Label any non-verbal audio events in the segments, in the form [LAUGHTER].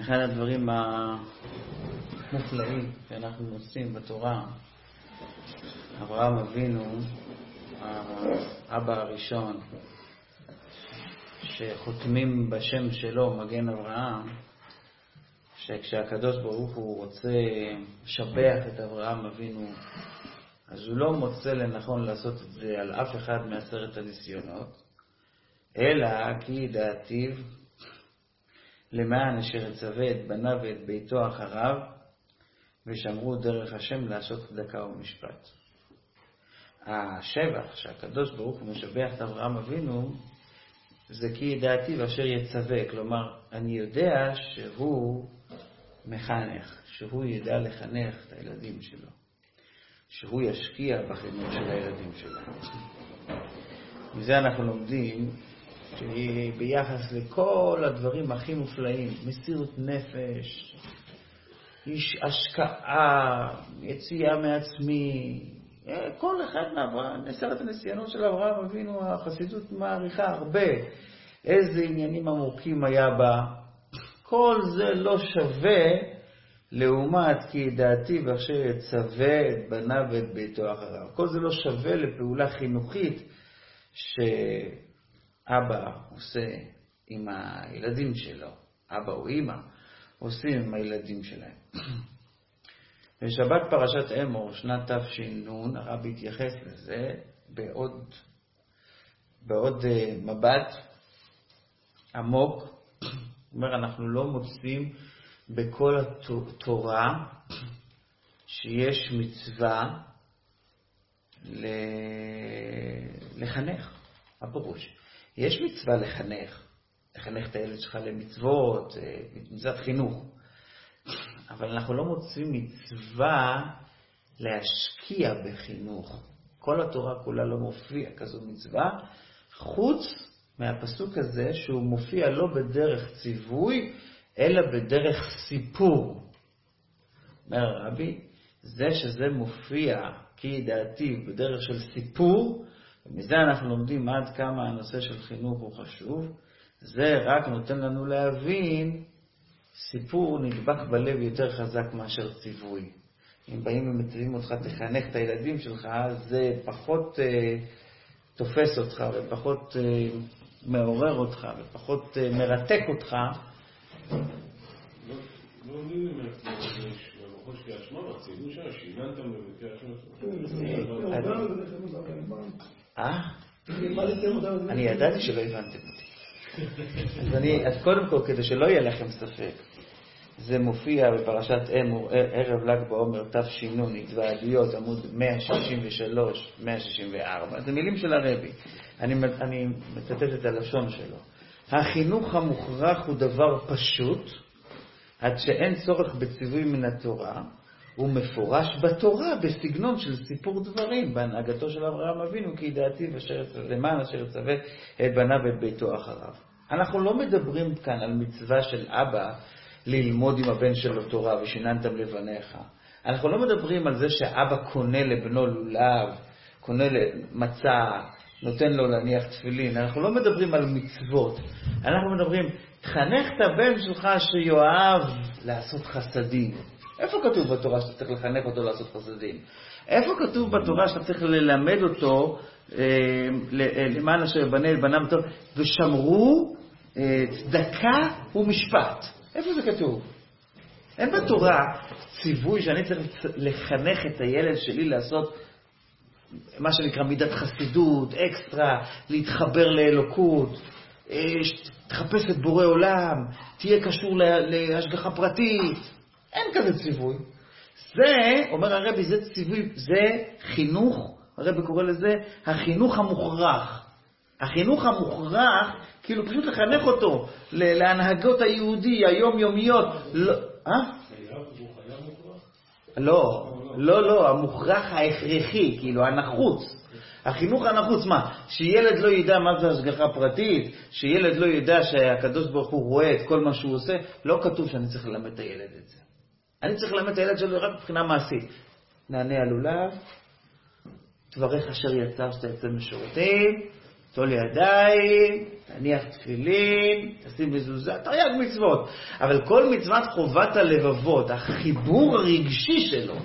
אחד הדברים המופלאים שאנחנו עושים בתורה, אברהם אבינו, האבא הראשון, שחותמים בשם שלו, מגן אברהם, שכשהקדוש ברוך הוא רוצה לשבח את אברהם אבינו, אז הוא לא מוצא לנכון לעשות את זה על אף אחד מעשרת הניסיונות, אלא כי דעתיו למען אשר יצווה את בניו ואת ביתו אחריו, ושמרו דרך השם לעשות צדקה ומשפט. השבח שהקדוש ברוך הוא משבח את אברהם אבינו, זה כי ידעתי ואשר יצווה, כלומר, אני יודע שהוא מחנך, שהוא ידע לחנך את הילדים שלו, שהוא ישקיע בחינוך של הילדים שלו. מזה אנחנו לומדים ביחס לכל הדברים הכי מופלאים, מסירות נפש, איש השקעה, יציאה מעצמי, כל אחד מעשרת הניסיונות של אברהם אבינו, החסידות מעריכה הרבה איזה עניינים עמוקים היה בה. כל זה לא שווה לעומת כי ידעתי ואשר יצווה את בניו ואת ביתו אחריו. כל זה לא שווה לפעולה חינוכית שאבא עושה עם הילדים שלו, אבא או אימא עושים עם הילדים שלהם. [CLEARS THROAT] בשבת פרשת אמור, שנת תש"ן, הרבי התייחס לזה בעוד, בעוד אה, מבט עמוק. הוא [CLEARS THROAT] אומר, אנחנו לא מוצאים בכל התורה שיש מצווה לחנך. מה פירוש? יש מצווה לחנך, לחנך את הילד שלך למצוות, אה, מצוות חינוך. אבל אנחנו לא מוצאים מצווה להשקיע בחינוך. כל התורה כולה לא מופיע כזו מצווה, חוץ מהפסוק הזה שהוא מופיע לא בדרך ציווי, אלא בדרך סיפור. אומר הרבי, זה שזה מופיע כידעתי בדרך של סיפור, ומזה אנחנו לומדים עד כמה הנושא של חינוך הוא חשוב, זה רק נותן לנו להבין סיפור נדבק בלב יותר חזק מאשר ציווי. אם באים ומציבים אותך, תחנך את הילדים שלך, זה פחות אה, תופס אותך ופחות אה, מעורר אותך ופחות אה, מרתק אותך. אה? אני ידעתי שלא הבנתם אותי. אז, אני, אז קודם כל, כדי שלא יהיה לכם ספק, זה מופיע בפרשת אמור, ערב ל"ג בעומר תש"ן, התוועדויות, עמוד 163-164. זה מילים של הרבי. אני, אני מצטט את הלשון שלו. החינוך המוכרח הוא דבר פשוט, עד שאין צורך בציווי מן התורה, הוא מפורש בתורה בסגנון של סיפור דברים, בהנהגתו של אברהם אבינו, כי ידעתי למען אשר יצווה את בניו ואת ביתו אחריו. אנחנו לא מדברים כאן על מצווה של אבא ללמוד עם הבן שלו תורה ושיננתם לבניך. אנחנו לא מדברים על זה שאבא קונה לבנו לולב, קונה מצה, נותן לו להניח תפילין. אנחנו לא מדברים על מצוות. אנחנו מדברים, תחנך את הבן שלך שיואב לעשות חסדים. איפה כתוב בתורה שאתה צריך לחנך אותו לעשות חסדים? איפה כתוב בתורה שאתה צריך ללמד אותו אה, אה, למען אשר יבנה את טוב, ושמרו אה, צדקה ומשפט? איפה זה כתוב? אין בתורה ציווי שאני צריך לחנך את הילד שלי לעשות מה שנקרא מידת חסידות, אקסטרה, להתחבר לאלוקות, תחפש את בורא עולם, תהיה קשור להשגחה פרטית. אין כזה ציווי. זה, אומר הרבי, זה ציווי, זה חינוך, הרבי קורא לזה החינוך המוכרח. החינוך המוכרח, כאילו פשוט לחנך אותו להנהגות היהודי, היומיומיות. לא, אה? לא, לא, לא, המוכרח ההכרחי, כאילו הנחוץ. החינוך הנחוץ, מה? שילד לא ידע מה זה השגחה פרטית, שילד לא ידע שהקדוש ברוך הוא רואה את כל מה שהוא עושה, לא כתוב שאני צריך ללמד את הילד את זה. אני צריך ללמד את הילד שלי רק מבחינה מעשית. נענה על לולב, דבריך אשר יצר שאתה יוצא משירותים, טול ידיים, תניח תפילין, תשים מזוזה, תרי"ג מצוות. אבל כל מצוות חובת הלבבות, החיבור הרגשי שלו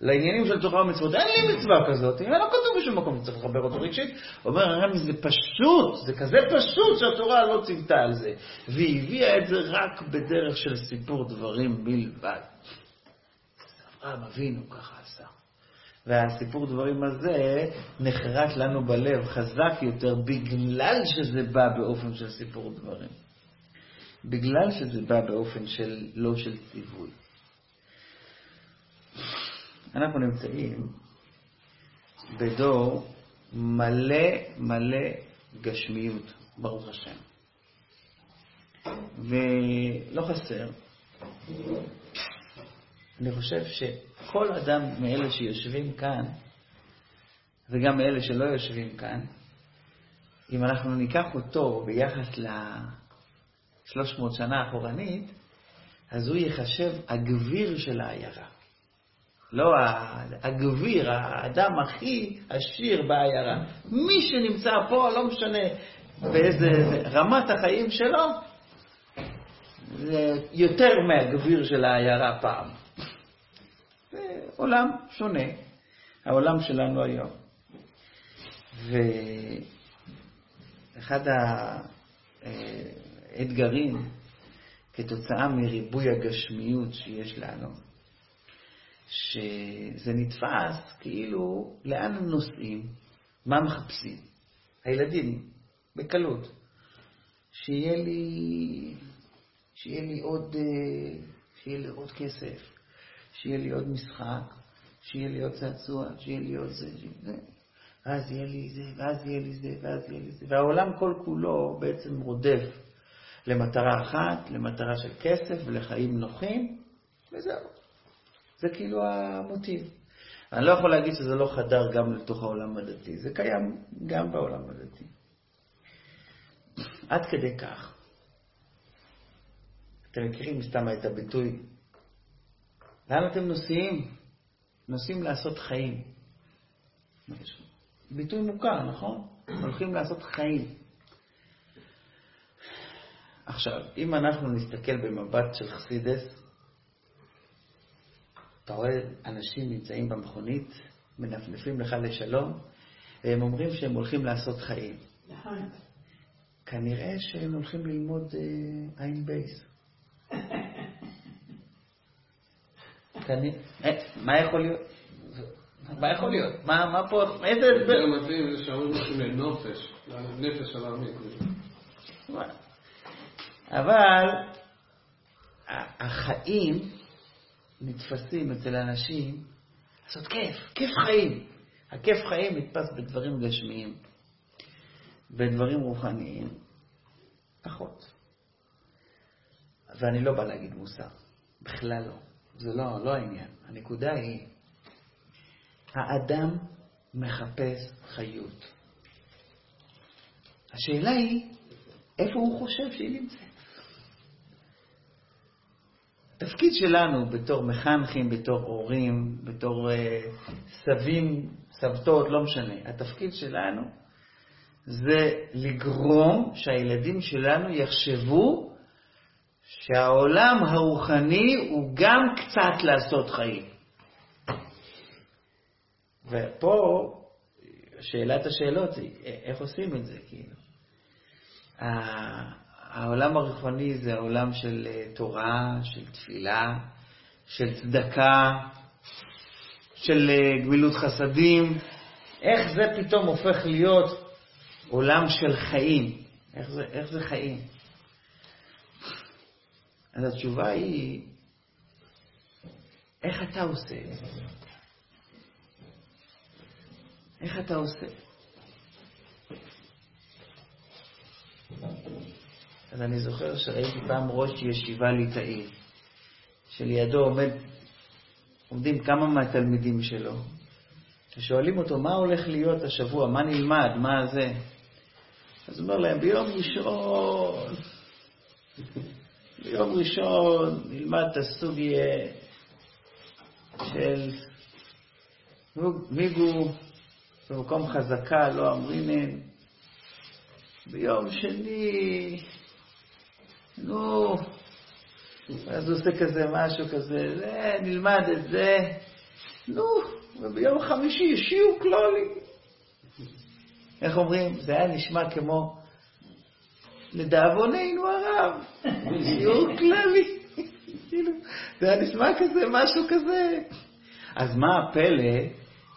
לעניינים של תורה ומצוות, אין לי מצווה כזאת, לא כתוב בשום מקום שצריך לחבר אותו רגשית. אומר הרב, זה פשוט, זה כזה פשוט שהתורה לא ציוותה על זה. והיא הביאה את זה רק בדרך של סיפור דברים בלבד. אברהם אבינו ככה עשה. והסיפור דברים הזה נחרט לנו בלב חזק יותר בגלל שזה בא באופן של סיפור דברים. בגלל שזה בא באופן של לא של ציווי. אנחנו נמצאים בדור מלא מלא גשמיות, ברוך השם. ולא חסר אני חושב שכל אדם מאלה שיושבים כאן, וגם מאלה שלא יושבים כאן, אם אנחנו ניקח אותו ביחס ל-300 שנה אחורנית, אז הוא ייחשב הגביר של העיירה. לא הגביר, האדם הכי עשיר בעיירה. מי שנמצא פה, לא משנה באיזה רמת החיים שלו, זה יותר מהגביר של העיירה פעם. עולם שונה, העולם שלנו היום. ואחד האתגרים כתוצאה מריבוי הגשמיות שיש לנו, שזה נתפס כאילו לאן הם נוסעים, מה מחפשים. הילדים, בקלות, שיהיה לי, שיהיה לי עוד, שיהיה לי עוד כסף, שיהיה לי עוד משחק, שיהיה לי עוד צעצוע, שיהיה לי עוד זה, זה, ואז יהיה לי זה, ואז יהיה לי זה, ואז יהיה לי זה. והעולם כל כולו בעצם רודף למטרה אחת, למטרה של כסף ולחיים נוחים, וזהו. זה כאילו המוטיב. אני לא יכול להגיד שזה לא חדר גם לתוך העולם הדתי, זה קיים גם בעולם הדתי. עד כדי כך. אתם מכירים סתם את הביטוי לאן אתם נוסעים? נוסעים לעשות חיים. ביטוי מוכר, נכון? הולכים לעשות חיים. עכשיו, אם אנחנו נסתכל במבט של חסידס, אתה רואה אנשים נמצאים במכונית, מנפנפים לך לשלום, והם אומרים שהם הולכים לעשות חיים. נכון. כנראה שהם הולכים ללמוד אה, עין בייס. [LAUGHS] אה, מה יכול להיות? מה יכול להיות? מה פה, איזה הסבר? יותר מתאים זה שאומרים משהו לנופש, לנפש העמית. אבל החיים נתפסים אצל אנשים לעשות כיף, כיף חיים. הכיף חיים נתפס בדברים גשמיים, בדברים רוחניים, פחות. ואני לא בא להגיד מוסר, בכלל לא. זה לא, לא העניין. הנקודה היא, האדם מחפש חיות. השאלה היא, איפה הוא חושב שהיא נמצאת? התפקיד שלנו בתור מחנכים, בתור הורים, בתור uh, סבים, סבתות, לא משנה, התפקיד שלנו זה לגרום שהילדים שלנו יחשבו שהעולם הרוחני הוא גם קצת לעשות חיים. ופה שאלת השאלות היא, איך עושים את זה, כאילו? העולם הרוחני זה העולם של אה, תורה, של תפילה, של צדקה, של אה, גמילות חסדים. איך זה פתאום הופך להיות עולם של חיים? איך זה, איך זה חיים? אז התשובה היא, איך אתה עושה את זה? איך אתה עושה? אז אני זוכר שראיתי פעם ראש ישיבה ליטאי, שלידו עומד, עומדים כמה מהתלמידים שלו, ושואלים אותו, מה הולך להיות השבוע? מה נלמד? מה זה? אז הוא אומר להם, ביום ראשון ביום ראשון נלמד את הסוגיה של מיגו במקום חזקה לא אמרינן, ביום שני, נו, אז הוא עושה כזה משהו כזה, זה, נלמד את זה, נו, וביום חמישי יש שיעור כלולי. איך אומרים? זה היה נשמע כמו, לדאבוננו הרב, שיעור כללי. כאילו, זה היה נשמע כזה, משהו כזה. אז מה הפלא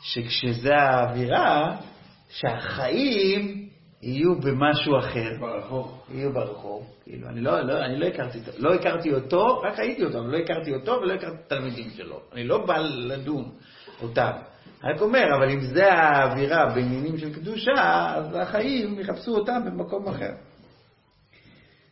שכשזה האווירה, שהחיים יהיו במשהו אחר. ברחוב. יהיו ברחוב. כאילו, אני לא, לא, אני לא הכרתי לא הכרתי אותו, רק ראיתי אותו, אבל לא הכרתי אותו ולא הכרתי את התלמידים שלו. אני לא בא לדון אותם. אני רק אומר, אבל אם זה האווירה בעניינים של קדושה, אז החיים יחפשו אותם במקום אחר.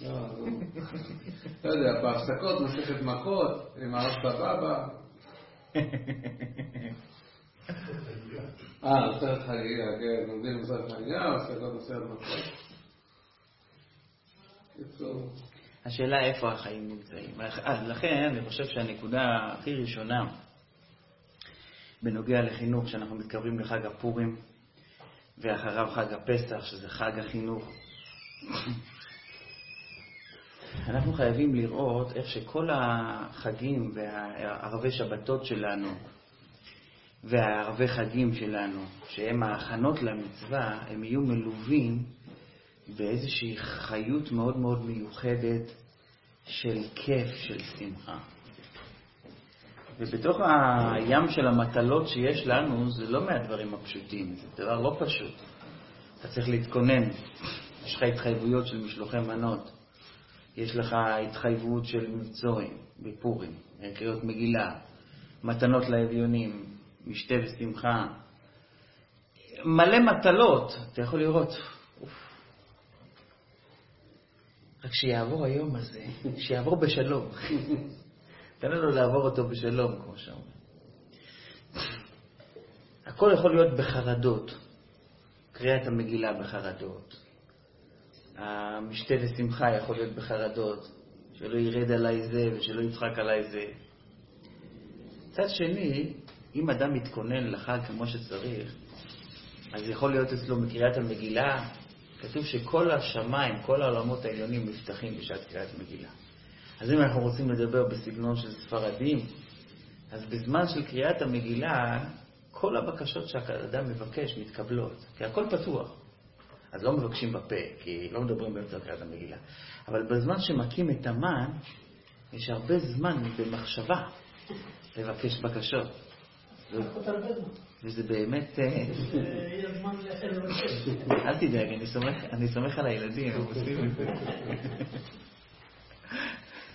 לא, לא. לא יודע, בהפסקות מסכת מכות עם הרב סבבה. אה, מסכת חגיגה, כן, לומדים מסכת חגיגה, הפסקות מסכת מכות. השאלה איפה החיים נמצאים. אז לכן אני חושב שהנקודה הכי ראשונה בנוגע לחינוך, שאנחנו מתקרבים לחג הפורים, ואחריו חג הפסח, שזה חג החינוך, אנחנו חייבים לראות איך שכל החגים והערבי שבתות שלנו והערבי חגים שלנו, שהם ההכנות למצווה, הם יהיו מלווים באיזושהי חיות מאוד מאוד מיוחדת של כיף, של שמחה. ובתוך הים של המטלות שיש לנו, זה לא מהדברים הפשוטים, זה דבר לא פשוט. אתה צריך להתכונן, יש לך התחייבויות של משלוחי מנות, יש לך התחייבות של מבצורים בפורים, קריאות מגילה, מתנות לאביונים, משתה ושמחה, מלא מטלות, אתה יכול לראות. רק שיעבור היום הזה, שיעבור בשלום. [LAUGHS] תן לנו לעבור אותו בשלום, כמו שאומרים. הכל יכול להיות בחרדות, קריאת המגילה בחרדות, המשתה ושמחה יכול להיות בחרדות, שלא ירד עליי זה ושלא יצחק עליי זה. מצד שני, אם אדם מתכונן לחג כמו שצריך, אז יכול להיות אצלו מקריאת המגילה, כתוב שכל השמיים, כל העולמות העליונים נפתחים בשעת קריאת מגילה. אז אם אנחנו רוצים לדבר בסגנון של ספרדים, אז בזמן של קריאת המגילה, כל הבקשות שהאדם מבקש מתקבלות, כי הכל פתוח. אז לא מבקשים בפה, כי לא מדברים באמצע קריאת המגילה. אבל בזמן שמכים את המן, יש הרבה זמן במחשבה לבקש בקשות. וזה באמת... אה, אל תדאג, אני סומך, על הילדים, הם עושים את זה.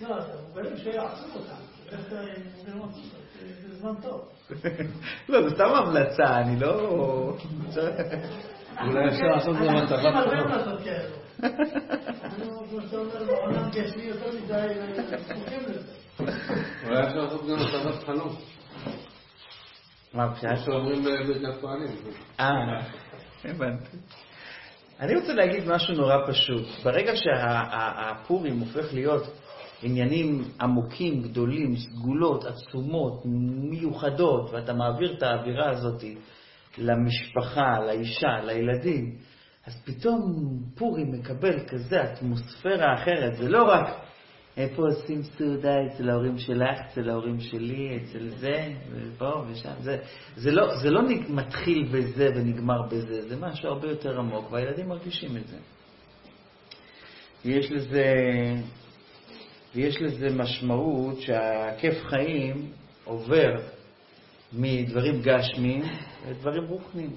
לא, דברים שיעצרו אותם. זה זמן טוב. לא, זה סתם המלצה, אני לא... אולי אפשר לעשות את זה אנחנו צריכים הרבה. לעשות כאלו. אנחנו, כמו שאתה אומר, בעולם גשמי יותר מדי אה, זקוקים לזה. אולי אפשר לעשות גם מצבת חלום. מה פשט? כמו שאומרים בברכת כהנים. אה, הבנתי. אני רוצה להגיד משהו נורא פשוט. ברגע שהפורים הופך להיות עניינים עמוקים, גדולים, סגולות, עצומות, מיוחדות, ואתה מעביר את האווירה הזאת למשפחה, לאישה, לילדים, אז פתאום פורים מקבל כזה אטמוספירה אחרת. זה לא רק איפה עושים סעודה אצל ההורים שלך, אצל ההורים שלי, אצל זה, ופה ושם. זה, זה לא, זה לא נג- מתחיל בזה ונגמר בזה, זה משהו הרבה יותר עמוק, והילדים מרגישים את זה. ויש לזה, ויש לזה משמעות שהכיף חיים עובר מדברים גשמיים לדברים רוחניים.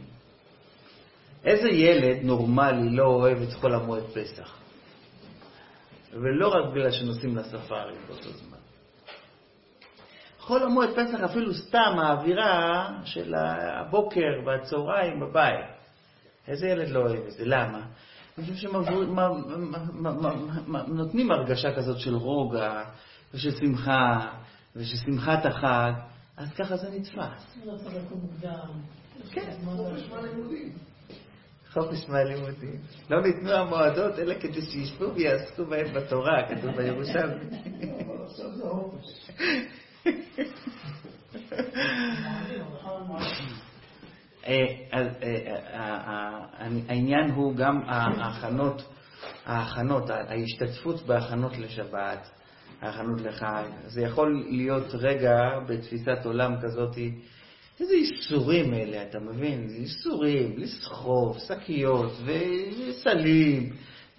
איזה ילד נורמלי לא אוהב את חול המועד פסח? ולא רק בגלל שנוסעים לספארי באותו זמן. חול המועד פסח אפילו סתם האווירה של הבוקר והצהריים בבית. איזה ילד לא אוהב את זה? למה? אני חושב שהם נותנים הרגשה כזאת של רוגע ושל שמחה ושל שמחת החג, אז ככה זה נתפס. לא צריך לקום מוקדם. כן. חופש מהלימודים. חופש מהלימודים. לא ניתנו המועדות אלא כדי שישבו ויעסקו בהם בתורה, כתוב בירושלמי. [LAUGHS] אה, אה, אה, העניין הוא גם ההכנות, ההכנות, ההשתתפות בהכנות לשבת, ההכנות לחג. זה יכול להיות רגע בתפיסת עולם כזאת, איזה איסורים אלה, אתה מבין? איסורים, לסחוב, שקיות וסלים,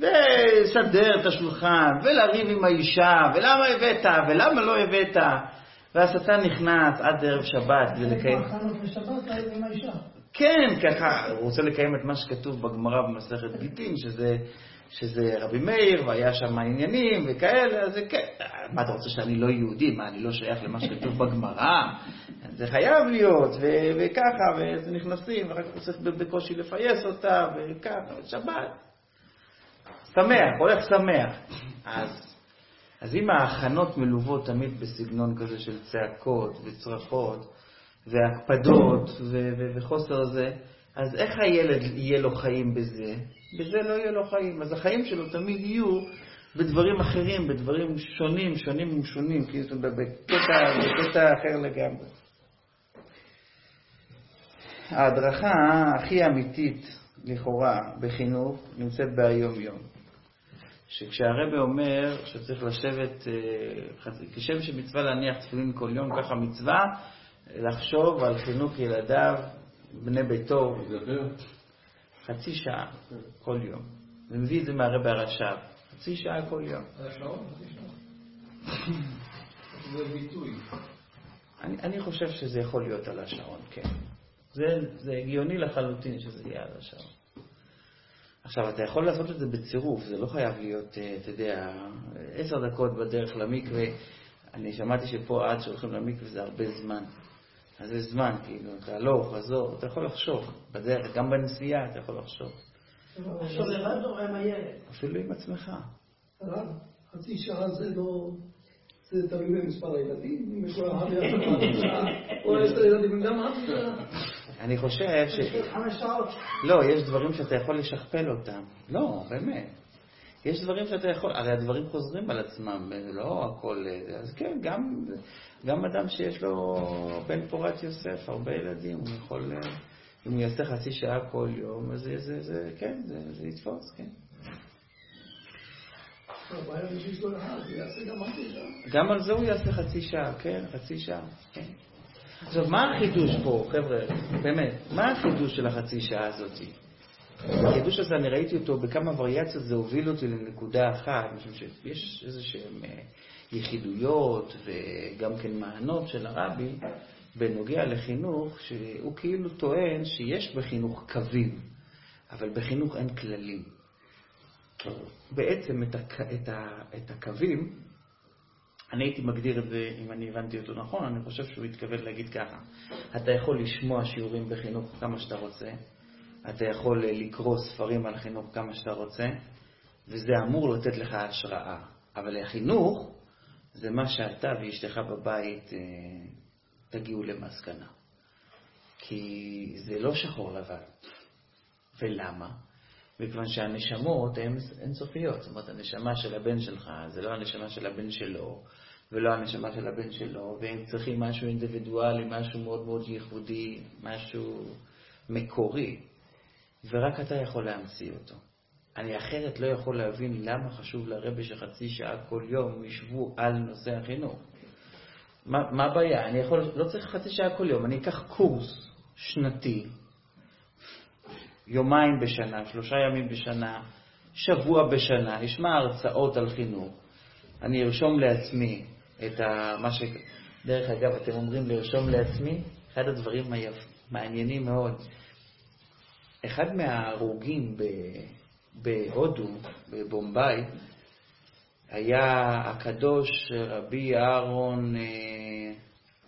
ולסדר את השולחן, ולריב עם האישה, ולמה הבאת, ולמה לא הבאת. והשטן נכנס עד ערב שבת ולקיים... כן, ככה, הוא רוצה לקיים את מה שכתוב בגמרא במסכת גיטין, שזה, שזה רבי מאיר, והיה שם עניינים וכאלה, אז זה כן. מה אתה רוצה שאני לא יהודי? מה, אני לא שייך למה שכתוב בגמרא? [LAUGHS] זה חייב להיות, ו- וככה, וזה נכנסים, ואחר כך צריך בקושי לפייס אותה, וככה, שבת. שמח, הולך שמח. אז, אז אם ההכנות מלוות תמיד בסגנון כזה של צעקות וצרחות, והקפדות ו- ו- וחוסר זה, אז איך הילד יהיה לו חיים בזה? בזה לא יהיה לו חיים. אז החיים שלו תמיד יהיו בדברים אחרים, בדברים שונים, שונים ומשונים, כאילו בקטע, בקטע אחר לגמרי. ההדרכה הכי אמיתית, לכאורה, בחינוך, נמצאת ביום-יום. שכשהרבה אומר שצריך לשבת, אה, כשם שמצווה להניח תפילין כל יום, ככה מצווה לחשוב על חינוך ילדיו, בני ביתו, חצי שעה כל יום. ומביא את זה מהרבה הרש"ב, חצי שעה כל יום. זה ביטוי. אני, אני חושב שזה יכול להיות על השעון, כן. זה, זה הגיוני לחלוטין שזה יהיה על השעון. עכשיו, אתה יכול לעשות את זה בצירוף, זה לא חייב להיות, אה, אתה יודע, עשר דקות בדרך למקווה. אני שמעתי שפה עד שהולכים למקווה זה הרבה זמן. אז זה זמן, כאילו, אתה הלוך, חזור, אתה יכול לחשוב. בדרך, גם בנסיעה אתה יכול לחשוב. עכשיו לבד או עם הילד? אפילו עם עצמך. חצי שעה זה לא... זה תלוי במספר הילדים, אם יש לו אחד [LAUGHS] או עשר ילדים, גם אף אני חושב ש... חמש שעות. לא, יש דברים שאתה יכול לשכפל אותם. לא, באמת. יש דברים שאתה יכול, הרי הדברים חוזרים על עצמם, לא הכל... אז כן, גם, גם אדם שיש לו בן פורת יוסף, הרבה ילדים, הוא יכול... אם הוא יעשה חצי שעה כל יום, אז זה, זה, זה כן, זה, זה יתפוס, כן. גם על זה הוא יעשה חצי שעה, כן, חצי שעה, כן. עכשיו, מה החידוש פה, חבר'ה, באמת, מה החידוש של החצי שעה הזאת? החידוש הזה, אני ראיתי אותו בכמה וריאציות, זה הוביל אותי לנקודה אחת, משום שיש איזה שהן אה, יחידויות וגם כן מענות של הרבי בנוגע לחינוך, שהוא כאילו טוען שיש בחינוך קווים, אבל בחינוך אין כללים. בעצם את, הק... את, ה... את הקווים, אני הייתי מגדיר את זה, אם אני הבנתי אותו נכון, אני חושב שהוא התכוון להגיד ככה: אתה יכול לשמוע שיעורים בחינוך כמה שאתה רוצה, אתה יכול לקרוא ספרים על חינוך כמה שאתה רוצה, וזה אמור לתת לך השראה. אבל החינוך זה מה שאתה ואשתך בבית אה, תגיעו למסקנה. כי זה לא שחור לבן. ולמה? מכיוון שהנשמות הן אינסופיות. זאת אומרת, הנשמה של הבן שלך זה לא הנשמה של הבן שלו, ולא הנשמה של הבן שלו, והם צריכים משהו אינדיבידואלי, משהו מאוד מאוד ייחודי, משהו מקורי, ורק אתה יכול להמציא אותו. אני אחרת לא יכול להבין למה חשוב לרבי שחצי שעה כל יום ישבו על נושא החינוך. מה, מה הבעיה? אני יכול, לא צריך חצי שעה כל יום, אני אקח קורס שנתי, יומיים בשנה, שלושה ימים בשנה, שבוע בשנה, אשמע הרצאות על חינוך. אני ארשום לעצמי את ה... מה ש... דרך אגב, אתם אומרים לרשום לעצמי, אחד הדברים המעניינים מאוד. אחד מההרוגים. בהודו, בבומביי, היה הקדוש רבי אהרון... אה,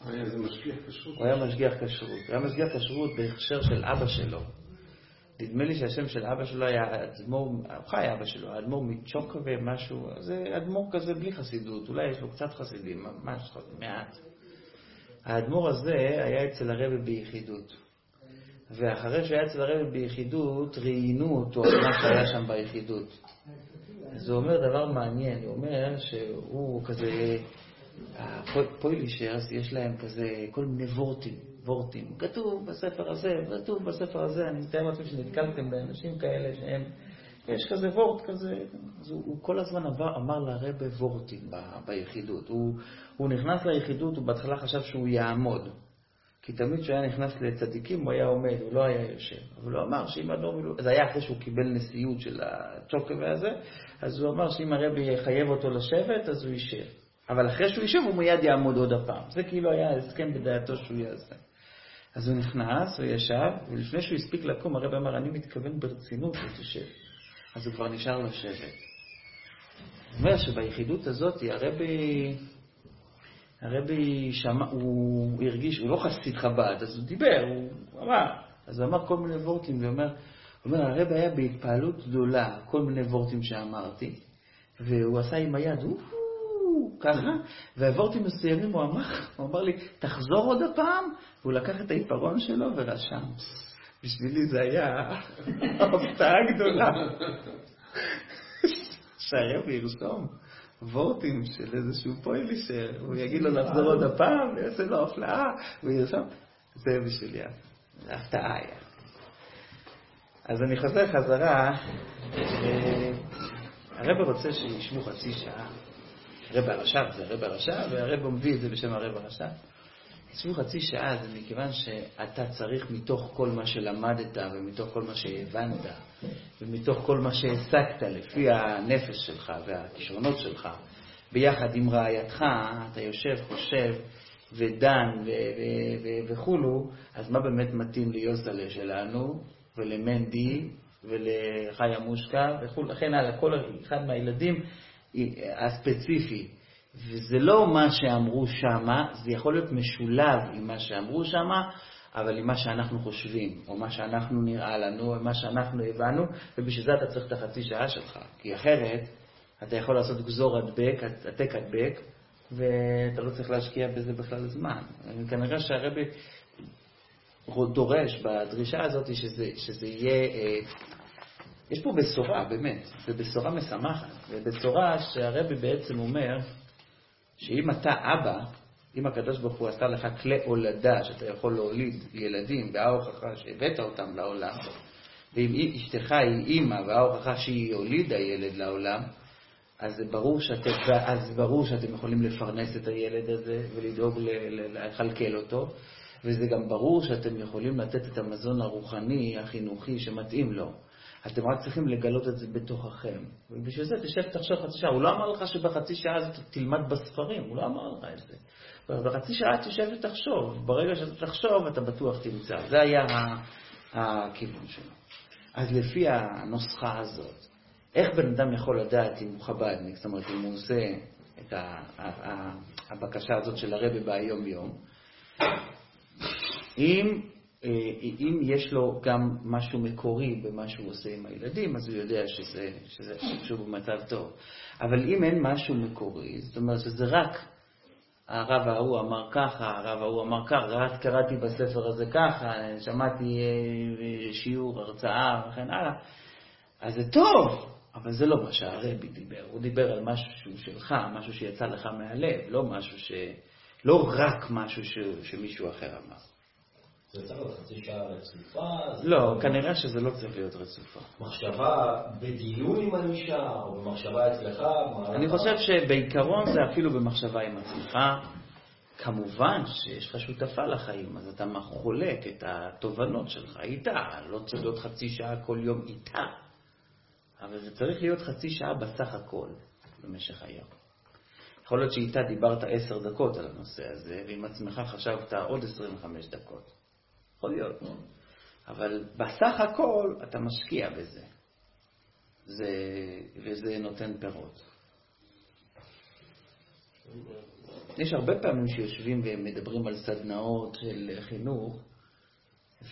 היה איזה משגיח כשרות. הוא היה משגיח כשרות. הוא היה משגיח כשרות בהכשר של אבא שלו. נדמה לי שהשם של אבא שלו היה אדמו"ר, חי אבא שלו, אדמו"ר מצ'וקה ומשהו, זה אדמו"ר כזה בלי חסידות, אולי יש לו קצת חסידים, ממש מעט. האדמו"ר הזה היה אצל הרבי ביחידות. ואחרי שהיה אצל הרבי ביחידות, ראיינו אותו על מה שהיה שם ביחידות. הוא אומר דבר מעניין, הוא אומר שהוא כזה, הפוילישרס יש להם כזה כל מיני וורטים, וורטים. כתוב בספר הזה, כתוב בספר הזה, אני מתאר לעצמי שנתקלתם באנשים כאלה שהם, יש כזה וורט כזה, אז הוא, הוא כל הזמן אמר, אמר לרבה וורטים ב, ביחידות. הוא, הוא נכנס ליחידות, הוא בהתחלה חשב שהוא יעמוד. כי תמיד כשהיה נכנס לצדיקים הוא היה עומד, הוא לא היה יושב. אבל הוא אמר שאם אדום, זה היה אחרי שהוא קיבל נשיאות של הצ'וקה והזה, אז הוא אמר שאם הרבי יחייב אותו לשבת, אז הוא יישב. אבל אחרי שהוא יישב הוא מיד יעמוד עוד הפעם. זה כאילו היה הסכם בדעתו שהוא יעשה. אז הוא נכנס וישב, ולפני שהוא הספיק לקום, הרבי אמר, אני מתכוון ברצינות שתשב. אז הוא כבר נשאר לשבת. זאת אומרת שביחידות הזאת הרבי... הרבי שמע, הוא הרגיש, הוא לא חסיד חב"ד, אז הוא דיבר, הוא אמר, אז אמר כל מיני וורטים, ואומר, אומר, הרבי היה בהתפעלות גדולה, כל מיני וורטים שאמרתי, והוא עשה עם היד, ככה, והוורטים מסוימים הוא אמר, הוא אמר לי, תחזור עוד הפעם, והוא לקח את העיפרון שלו ורשם. בשבילי זה היה [LAUGHS] הפתעה גדולה. שהרבי ירשום. וורטים של איזשהו פוילישר, הוא יגיד לו לחזור עוד הפעם, ויעשה לו הפלאה, הוא ירשם. זה בשבילי הפתעה היה. אז אני חוזר חזרה, הרב רוצה שישבו חצי שעה. הרב הרש"ב זה הרב הרש"ב, והרב מביא את זה בשם הרב הרש"ב. ישבו חצי שעה זה מכיוון שאתה צריך מתוך כל מה שלמדת ומתוך כל מה שהבנת ומתוך כל מה שהעסקת לפי הנפש שלך והכישרונות שלך, ביחד עם רעייתך, אתה יושב, חושב ודן וכולו, אז מה באמת מתאים ליוסלה שלנו ולמנדי ולחיה מושקה וכו', לכן הלאה, כל אחד מהילדים הספציפי. וזה לא מה שאמרו שמה, זה יכול להיות משולב עם מה שאמרו שמה, אבל עם מה שאנחנו חושבים, או מה שאנחנו נראה לנו, או מה שאנחנו הבנו, ובשביל זה אתה צריך את החצי שעה שלך. כי אחרת, אתה יכול לעשות גזור הדבק, העתק הדבק, ואתה לא צריך להשקיע בזה בכלל זמן. כנראה שהרבי דורש בדרישה הזאת שזה, שזה יהיה... אה, יש פה בשורה, באמת, זו בשורה משמחת, ובשורה שהרבי בעצם אומר, שאם אתה אבא, אם הקדוש ברוך הוא עשה לך כלי הולדה, שאתה יכול להוליד ילדים, וההוכחה שהבאת אותם לעולם, ואם אשתך היא אימא, וההוכחה שהיא הולידה ילד לעולם, אז ברור, שאתם, אז ברור שאתם יכולים לפרנס את הילד הזה ולדאוג לכלכל אותו, וזה גם ברור שאתם יכולים לתת את המזון הרוחני, החינוכי, שמתאים לו. אתם רק צריכים לגלות את זה בתוככם. ובשביל זה תשב, תחשוב חצי שעה. הוא לא אמר לך שבחצי שעה הזאת תלמד בספרים, הוא לא אמר לך את זה. בחצי שעה תשב ותחשוב. ברגע שאתה תחשוב, אתה בטוח תמצא. זה היה הכיוון שלו. אז לפי הנוסחה הזאת, איך בן אדם יכול לדעת אם הוא חב"דניק, זאת אומרת, אם הוא עושה את הבקשה הזאת של הרבי ביום-יום, אם אם יש לו גם משהו מקורי במה שהוא עושה עם הילדים, אז הוא יודע שזה, שזה, שהוא במצב טוב. אבל אם אין משהו מקורי, זאת אומרת שזה רק הרב ההוא אמר ככה, הרב ההוא אמר ככה, קראתי בספר הזה ככה, שמעתי אה, שיעור, הרצאה וכן הלאה, אז זה טוב, אבל זה לא מה שהרבי דיבר. הוא דיבר על משהו שלך, משהו שיצא לך מהלב, לא משהו ש... לא רק משהו ש... שמישהו אחר אמר. זה צריך להיות חצי שעה רצופה? לא, כנראה שזה לא צריך להיות רצופה. מחשבה בדיון עם האישה, או במחשבה אצלך? אני חושב שבעיקרון זה אפילו במחשבה עם עצמך. כמובן שיש לך שותפה לחיים, אז אתה חולק את התובנות שלך איתה. לא צריך להיות חצי שעה כל יום איתה, אבל זה צריך להיות חצי שעה בסך הכל במשך היום. יכול להיות שאיתה דיברת עשר דקות על הנושא הזה, ועם עצמך חשבת עוד עשרים וחמש דקות. יכול להיות, נו. אבל בסך הכל אתה משקיע בזה, זה, וזה נותן פירות. יש הרבה פעמים שיושבים ומדברים על סדנאות של חינוך,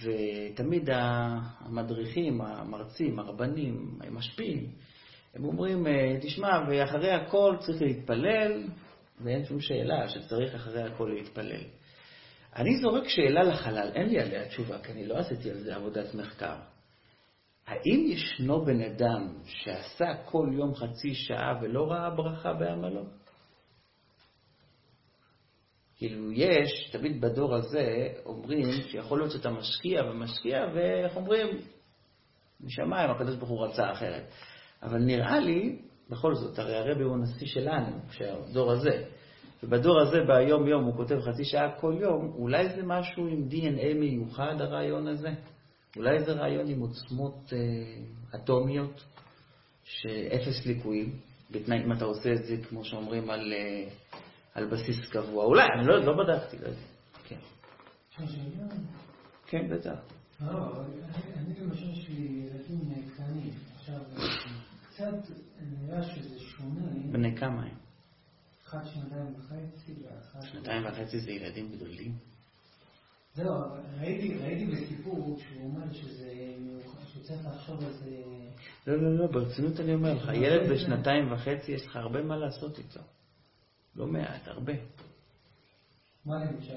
ותמיד המדריכים, המרצים, הרבנים, המשפיעים, הם אומרים, אה, תשמע, ואחרי הכל צריך להתפלל, ואין שום שאלה שצריך אחרי הכל להתפלל. אני זורק שאלה לחלל, אין לי עליה תשובה, כי אני לא עשיתי על זה עבודת מחקר. האם ישנו בן אדם שעשה כל יום חצי שעה ולא ראה ברכה בעמלו? כאילו יש, תמיד בדור הזה אומרים שיכול להיות שאתה משקיע ומשקיע, ואיך אומרים, משמיים הקדוש ברוך הוא רצה אחרת. אבל נראה לי, בכל זאת, הרי הרבי הוא הנשיא שלנו, שהדור הזה, ובדור הזה ביום יום הוא כותב חצי שעה כל יום, אולי זה משהו עם DNA מיוחד הרעיון הזה? אולי זה רעיון עם עוצמות אה, אטומיות, שאפס ליקויים, בתנאי, אם אתה עושה את זה, כמו שאומרים, על, אה, על בסיס קבוע. אולי, אני לא, לא בדקתי, לא יודע. כן. כן, בטח. לא, אני למשל יש לי ילדים קטנים. עכשיו, קצת נראה שזה שונה. בני כמה הם? אחד שנתיים וחצי ואחד... שנתיים וחצי זה ילדים גדולים? זהו, ראיתי בסיפור שהוא אומר שזה... שצריך לחשוב על זה... לא, לא, לא, ברצינות אני אומר לך, ילד בשנתיים וחצי, יש לך הרבה מה לעשות איתו. לא מעט, הרבה. מה למשל?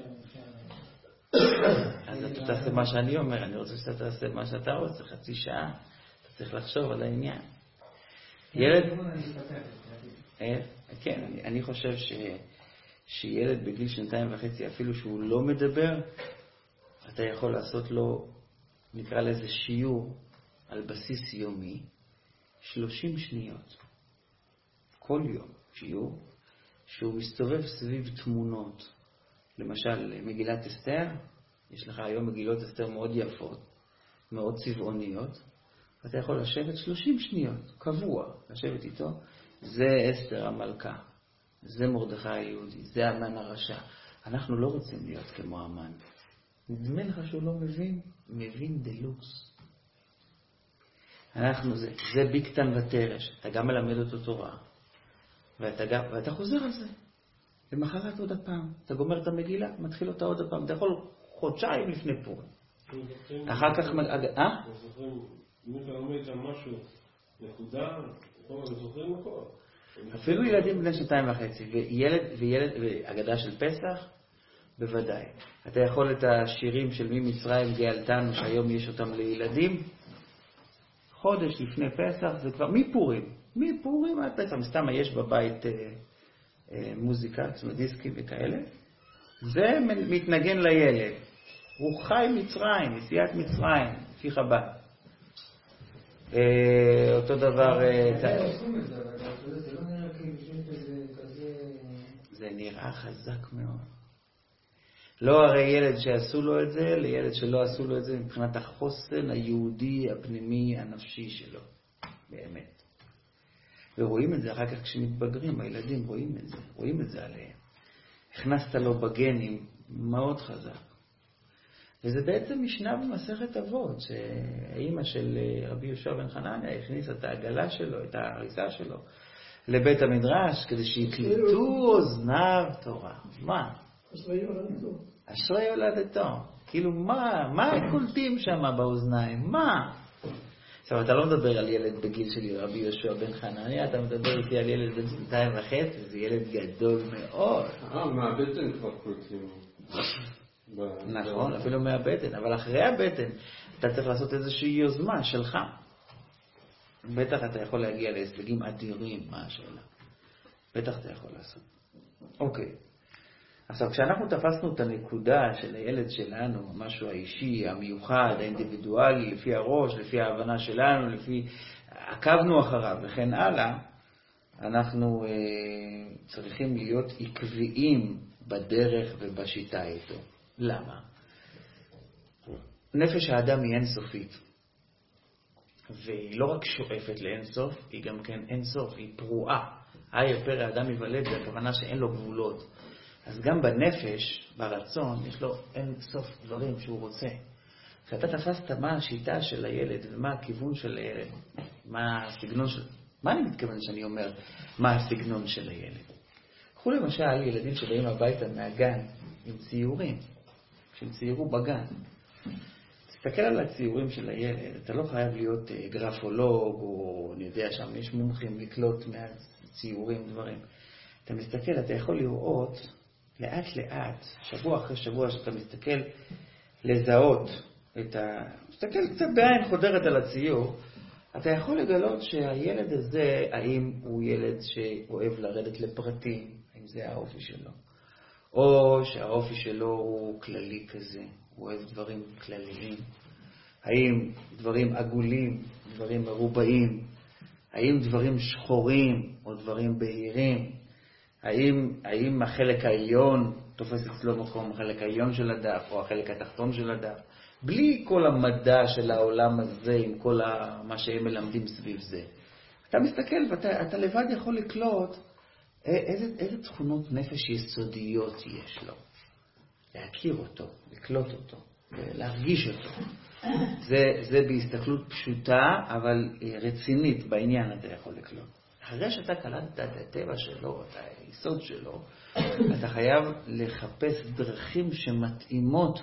אז אתה תעשה מה שאני אומר, אני רוצה שאתה תעשה מה שאתה רוצה, חצי שעה, אתה צריך לחשוב על העניין. ילד... כן, אני, אני חושב ש, שילד בגיל שנתיים וחצי, אפילו שהוא לא מדבר, אתה יכול לעשות לו, נקרא לזה שיעור על בסיס יומי, 30 שניות. כל יום שיעור, שהוא מסתובב סביב תמונות. למשל, מגילת אסתר, יש לך היום מגילות אסתר מאוד יפות, מאוד צבעוניות, ואתה יכול לשבת 30 שניות, קבוע, לשבת איתו, זה אסתר המלכה, זה מרדכי היהודי, זה המן הרשע. אנחנו לא רוצים להיות כמו המן. נדמה לך שהוא לא מבין? מבין דלוקס. אנחנו, זה, זה ביקטן ותרש, אתה גם מלמד אותו תורה, ואתה, גם, ואתה חוזר על זה. למחרת עוד הפעם, אתה גומר את המגילה, מתחיל אותה עוד הפעם, אתה יכול חודשיים לפני פורים. אחר כך, אה? אם אתה לומד שם משהו, נקודה. אפילו ילדים בני שנתיים וחצי, וילד, וילד, ואגדה של פסח, בוודאי. אתה יכול את השירים של ממצרים גאלתנו, שהיום יש אותם לילדים, חודש לפני פסח, זה כבר מפורים, מפורים עד פסח, סתם יש בבית אה, אה, מוזיקה, זאת אומרת דיסקים וכאלה, זה מתנגן לילד. הוא חי מצרים, נסיעת מצרים, לפי חב"ד. אה, אותו דבר... זה נראה חזק מאוד. לא הרי ילד שעשו לו את זה, לילד שלא עשו לו את זה מבחינת החוסן היהודי הפנימי הנפשי שלו, באמת. ורואים את זה אחר כך כשמתבגרים, הילדים רואים את זה, רואים את זה עליהם. הכנסת לו בגנים מאוד חזק. וזה בעצם משנה במסכת אבות, שהאימא של רבי יהושע בן חנניה הכניסה את העגלה שלו, את האריזה שלו, לבית המדרש, כדי שיקלטו אוזניו תורה. מה? אשרי יולדתו. כאילו, מה, מה קולטים שם באוזניים? מה? עכשיו, אתה לא מדבר על ילד בגיל של רבי יהושע בן חנניה, אתה מדבר איתי על ילד בן שנתיים וחצי, זה ילד גדול מאוד. אה, מהבטן כבר קולטים. נכון, אפילו מהבטן, אבל אחרי הבטן אתה צריך לעשות איזושהי יוזמה שלך. בטח אתה יכול להגיע להישגים אדירים, מה השאלה? בטח אתה יכול לעשות. אוקיי. עכשיו, כשאנחנו תפסנו את הנקודה של הילד שלנו, משהו האישי, המיוחד, האינדיבידואלי, לפי הראש, לפי ההבנה שלנו, לפי... עקבנו אחריו וכן הלאה, אנחנו אה, צריכים להיות עקביים בדרך ובשיטה איתו. למה? נפש האדם היא אינסופית, והיא לא רק שואפת לאינסוף, היא גם כן אינסוף, היא פרועה. איה פרא אדם ייוולד, זה הכוונה שאין לו גבולות. אז גם בנפש, ברצון, יש לו אין סוף דברים שהוא רוצה. כשאתה תפסת מה השיטה של הילד ומה הכיוון של הילד, מה הסגנון של... מה אני מתכוון שאני אומר, מה הסגנון של הילד? קחו למשל ילדים שבאים הביתה מהגן עם ציורים, כשהם ציירו בגן. תסתכל על הציורים של הילד, אתה לא חייב להיות אה, גרפולוג, או אני יודע, שם יש מומחים לקלוט מהציורים דברים. אתה מסתכל, אתה יכול לראות לאט לאט, שבוע אחרי שבוע, שאתה מסתכל, לזהות את ה... מסתכל קצת בעין חודרת על הציור, אתה יכול לגלות שהילד הזה, האם הוא ילד שאוהב לרדת לפרטים, האם זה האופי שלו, או שהאופי שלו הוא כללי כזה, הוא אוהב דברים כלליים, האם דברים עגולים, דברים מרובעים, האם דברים שחורים או דברים בהירים, האם, האם החלק העליון תופס אצלו מקום, החלק העליון של הדף או החלק התחתון של הדף, בלי כל המדע של העולם הזה עם כל מה שהם מלמדים סביב זה. אתה מסתכל ואתה לבד יכול לקלוט איזה, איזה תכונות נפש יסודיות יש לו. להכיר אותו, לקלוט אותו, להרגיש אותו. זה, זה בהסתכלות פשוטה, אבל רצינית בעניין אתה יכול לקלוט. אחרי שאתה קלטת את הטבע שלו, את היסוד שלו, אתה חייב לחפש דרכים שמתאימות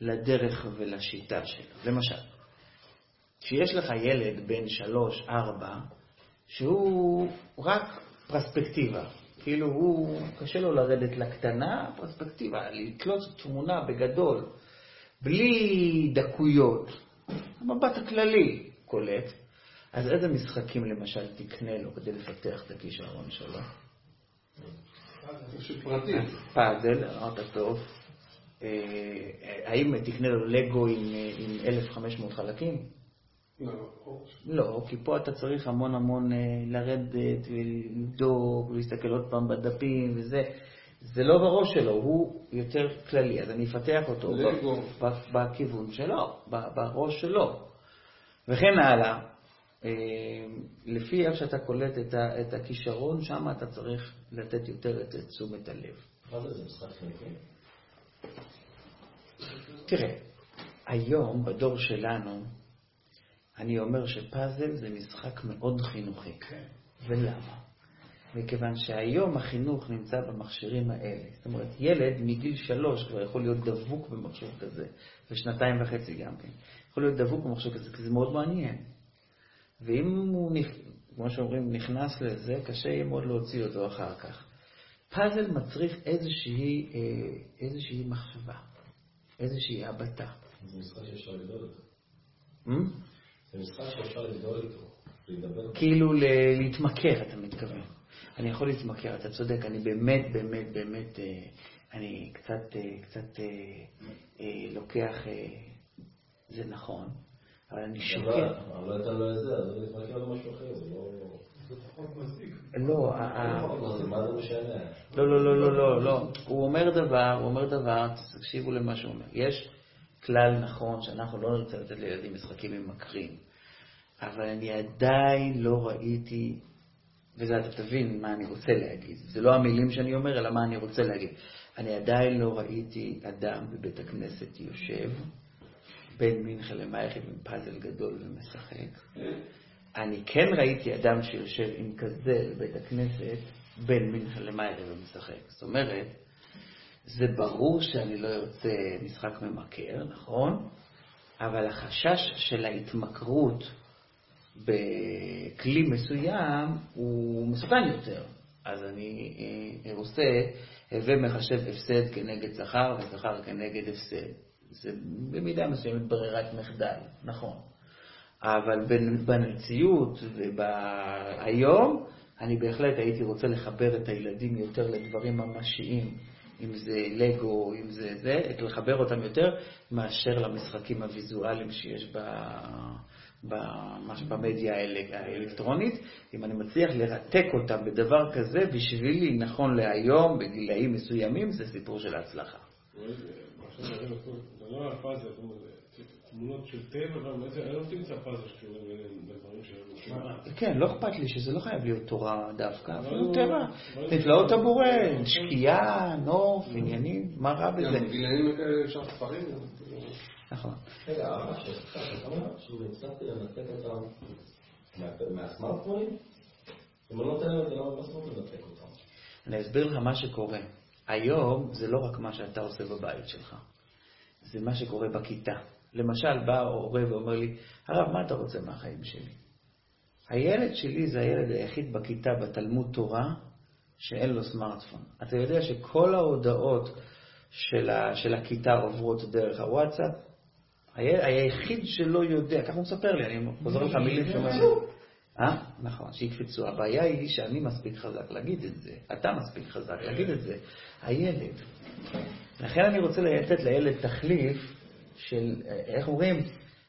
לדרך ולשיטה שלו. למשל, כשיש לך ילד בן שלוש, ארבע, שהוא רק פרספקטיבה, כאילו הוא, קשה לו לרדת לקטנה, פרספקטיבה, לקלוט תמונה בגדול, בלי דקויות, המבט הכללי קולט, אז איזה משחקים למשל תקנה לו כדי לפתח את הכישרון שלו? פאזל, אמרת טוב. אה, האם תקנה לו לגו עם 1,500 חלקים? לא, כי פה אתה צריך המון המון אה, לרדת ולבדוק ולהסתכל עוד פעם בדפים וזה. זה לא בראש שלו, הוא יותר כללי, אז אני אפתח אותו בכיוון שלו, בראש שלו. וכן הלאה. אה, לפי איך שאתה קולט את הכישרון, שם אתה צריך לתת יותר את תשומת הלב. מה זה, זה משחק חינוכי? תראה, היום, בדור שלנו, אני אומר שפאזל זה משחק מאוד חינוכי. כן. ולמה? מכיוון שהיום החינוך נמצא במכשירים האלה. זאת אומרת, ילד מגיל שלוש כבר יכול להיות דבוק במכשיר כזה, ושנתיים וחצי גם כן. יכול להיות דבוק במכשיר כזה, כי זה מאוד מעניין. ואם הוא, כמו שאומרים, נכנס לזה, קשה יהיה מאוד להוציא אותו אחר כך. פאזל מצריך איזושהי, אה, איזושהי מחשבה, איזושהי הבטה. זה משחק שאפשר לגדול. Hmm? זה משחק שאפשר לגדול איתו, להידבר. כאילו להתמכר, אתה מתכוון. אני יכול להתמכר, אתה צודק, אני באמת, באמת, באמת, אה, אני קצת, אה, קצת לוקח, זה נכון, אבל אני שוקל. אבל אתה לא יודע, אז אני מתמקד על משהו אחר, זה לא... לא, מה זה משנה? לא, לא, לא, לא, לא, לא. הוא אומר דבר, הוא אומר דבר, תקשיבו למה שהוא אומר. יש כלל נכון שאנחנו לא נרצה לתת לילדים משחקים ממכרים, אבל אני עדיין לא ראיתי, וזה אתה תבין מה אני רוצה להגיד. זה לא המילים שאני אומר, אלא מה אני רוצה להגיד. אני עדיין לא ראיתי אדם בבית הכנסת יושב, בין מינכה למייכת עם פאזל גדול ומשחק. אני כן ראיתי אדם שיושב עם כזה בבית הכנסת בין מינכה למייכת ומשחק. זאת אומרת, זה ברור שאני לא ארצה משחק ממכר, נכון? אבל החשש של ההתמכרות בכלי מסוים הוא מסוכן יותר. אז אני עושה הווה מחשב הפסד כנגד שכר ושכר כנגד הפסד. זה במידה מסוימת ברירת מחדל, נכון. אבל בנציאות ובהיום, אני בהחלט הייתי רוצה לחבר את הילדים יותר לדברים ממשיים, אם זה לגו, אם זה זה, לחבר אותם יותר מאשר למשחקים הוויזואליים שיש ב... במדיה האלקטרונית, אם אני מצליח לרתק אותם בדבר כזה, בשבילי, נכון להיום, בגילאים מסוימים, זה סיפור של הצלחה. זה לא הפאזה, תמונות של טבע, אני לא תמצא פאזה שקשורים לדברים שלנו. כן, לא אכפת לי שזה לא חייב להיות תורה דווקא, אפילו טבע. נפלאות הבורא, שקיעה, נוף, עניינים, מה רע בזה? גם בגילאים כאלה אפשר ספרים. נכון. רגע, אבא שלך, אתה אומר שהוא הצלחתי לנתק אותם מהסמארטפונים? אם אני לא נותן להם את זה, למה בסוף לנתק אותם? אני אסביר לך מה שקורה. היום זה לא רק מה שאתה עושה בבית שלך, זה מה שקורה בכיתה. למשל, בא הורה ואומר לי, הרב, מה אתה רוצה מהחיים שלי? הילד שלי זה הילד היחיד בכיתה בתלמוד תורה שאין לו סמארטפון. אתה יודע שכל ההודעות של, ה, של הכיתה עוברות דרך הוואטסאפ? היחיד שלא יודע, ככה הוא מספר לי, אני חוזר לך מילים שאומר לי. אה? נכון, שיקפצו. הבעיה היא שאני מספיק חזק להגיד את זה, אתה מספיק חזק להגיד את זה, הילד. לכן אני רוצה לתת לילד תחליף של, איך אומרים,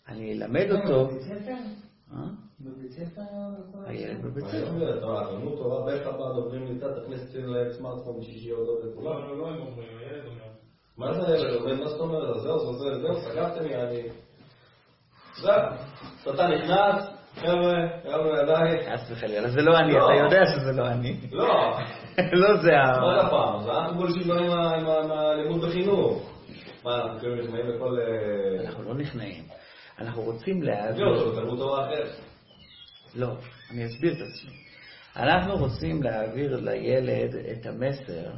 אני אלמד אותו. בבית ספר? אה? בבית ספר? הילד בבית אני ספר. אומר, תלמוד תורה בחב"ד עוברים לי, תכניס אצלי לסמארטפון בשביל שיהיה הודעות לכולם. לא, לא, לא הם אומרים, הילד אומר. מה זה הילד עובד? מה זאת אומרת? זהו, זהו, זהו, סגרתם לי, אני... זהו, אתה נכנס, חבר'ה, חבר'ה, ידיים. חס וחלילה, זה לא אני, לא. אתה יודע שזה לא אני. לא, [LAUGHS] לא זה ה... עוד פעם, זה אנחנו גולשים לא עם הלימוד בחינוך. מה, אנחנו כאילו נכנעים לכל... אה, אנחנו לא נכנעים. אנחנו רוצים להעביר... אותו לתלמוד תורה אחרת. לא, אני אסביר את עצמי. אנחנו רוצים להעביר לילד את המסר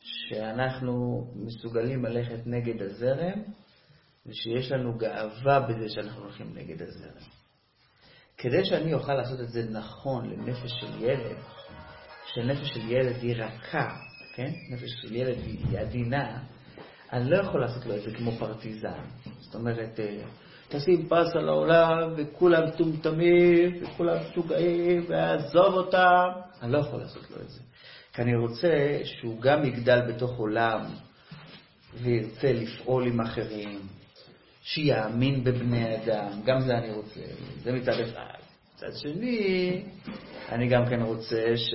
שאנחנו מסוגלים ללכת נגד הזרם ושיש לנו גאווה בזה שאנחנו הולכים נגד הזרם. כדי שאני אוכל לעשות את זה נכון לנפש של ילד, שנפש של ילד היא רכה, כן? נפש של ילד היא עדינה, אני לא יכול לעשות לו את זה כמו פרטיזן. זאת אומרת, אה, תשים פס על העולם וכולם מטומטמים וכולם משוגעים ועזוב אותם. אני לא יכול לעשות לו את זה. כי אני רוצה שהוא גם יגדל בתוך עולם וירצה לפעול עם אחרים, שיאמין בבני אדם, גם זה אני רוצה, זה מצד אחד. מצד שני, אני גם כן רוצה ש...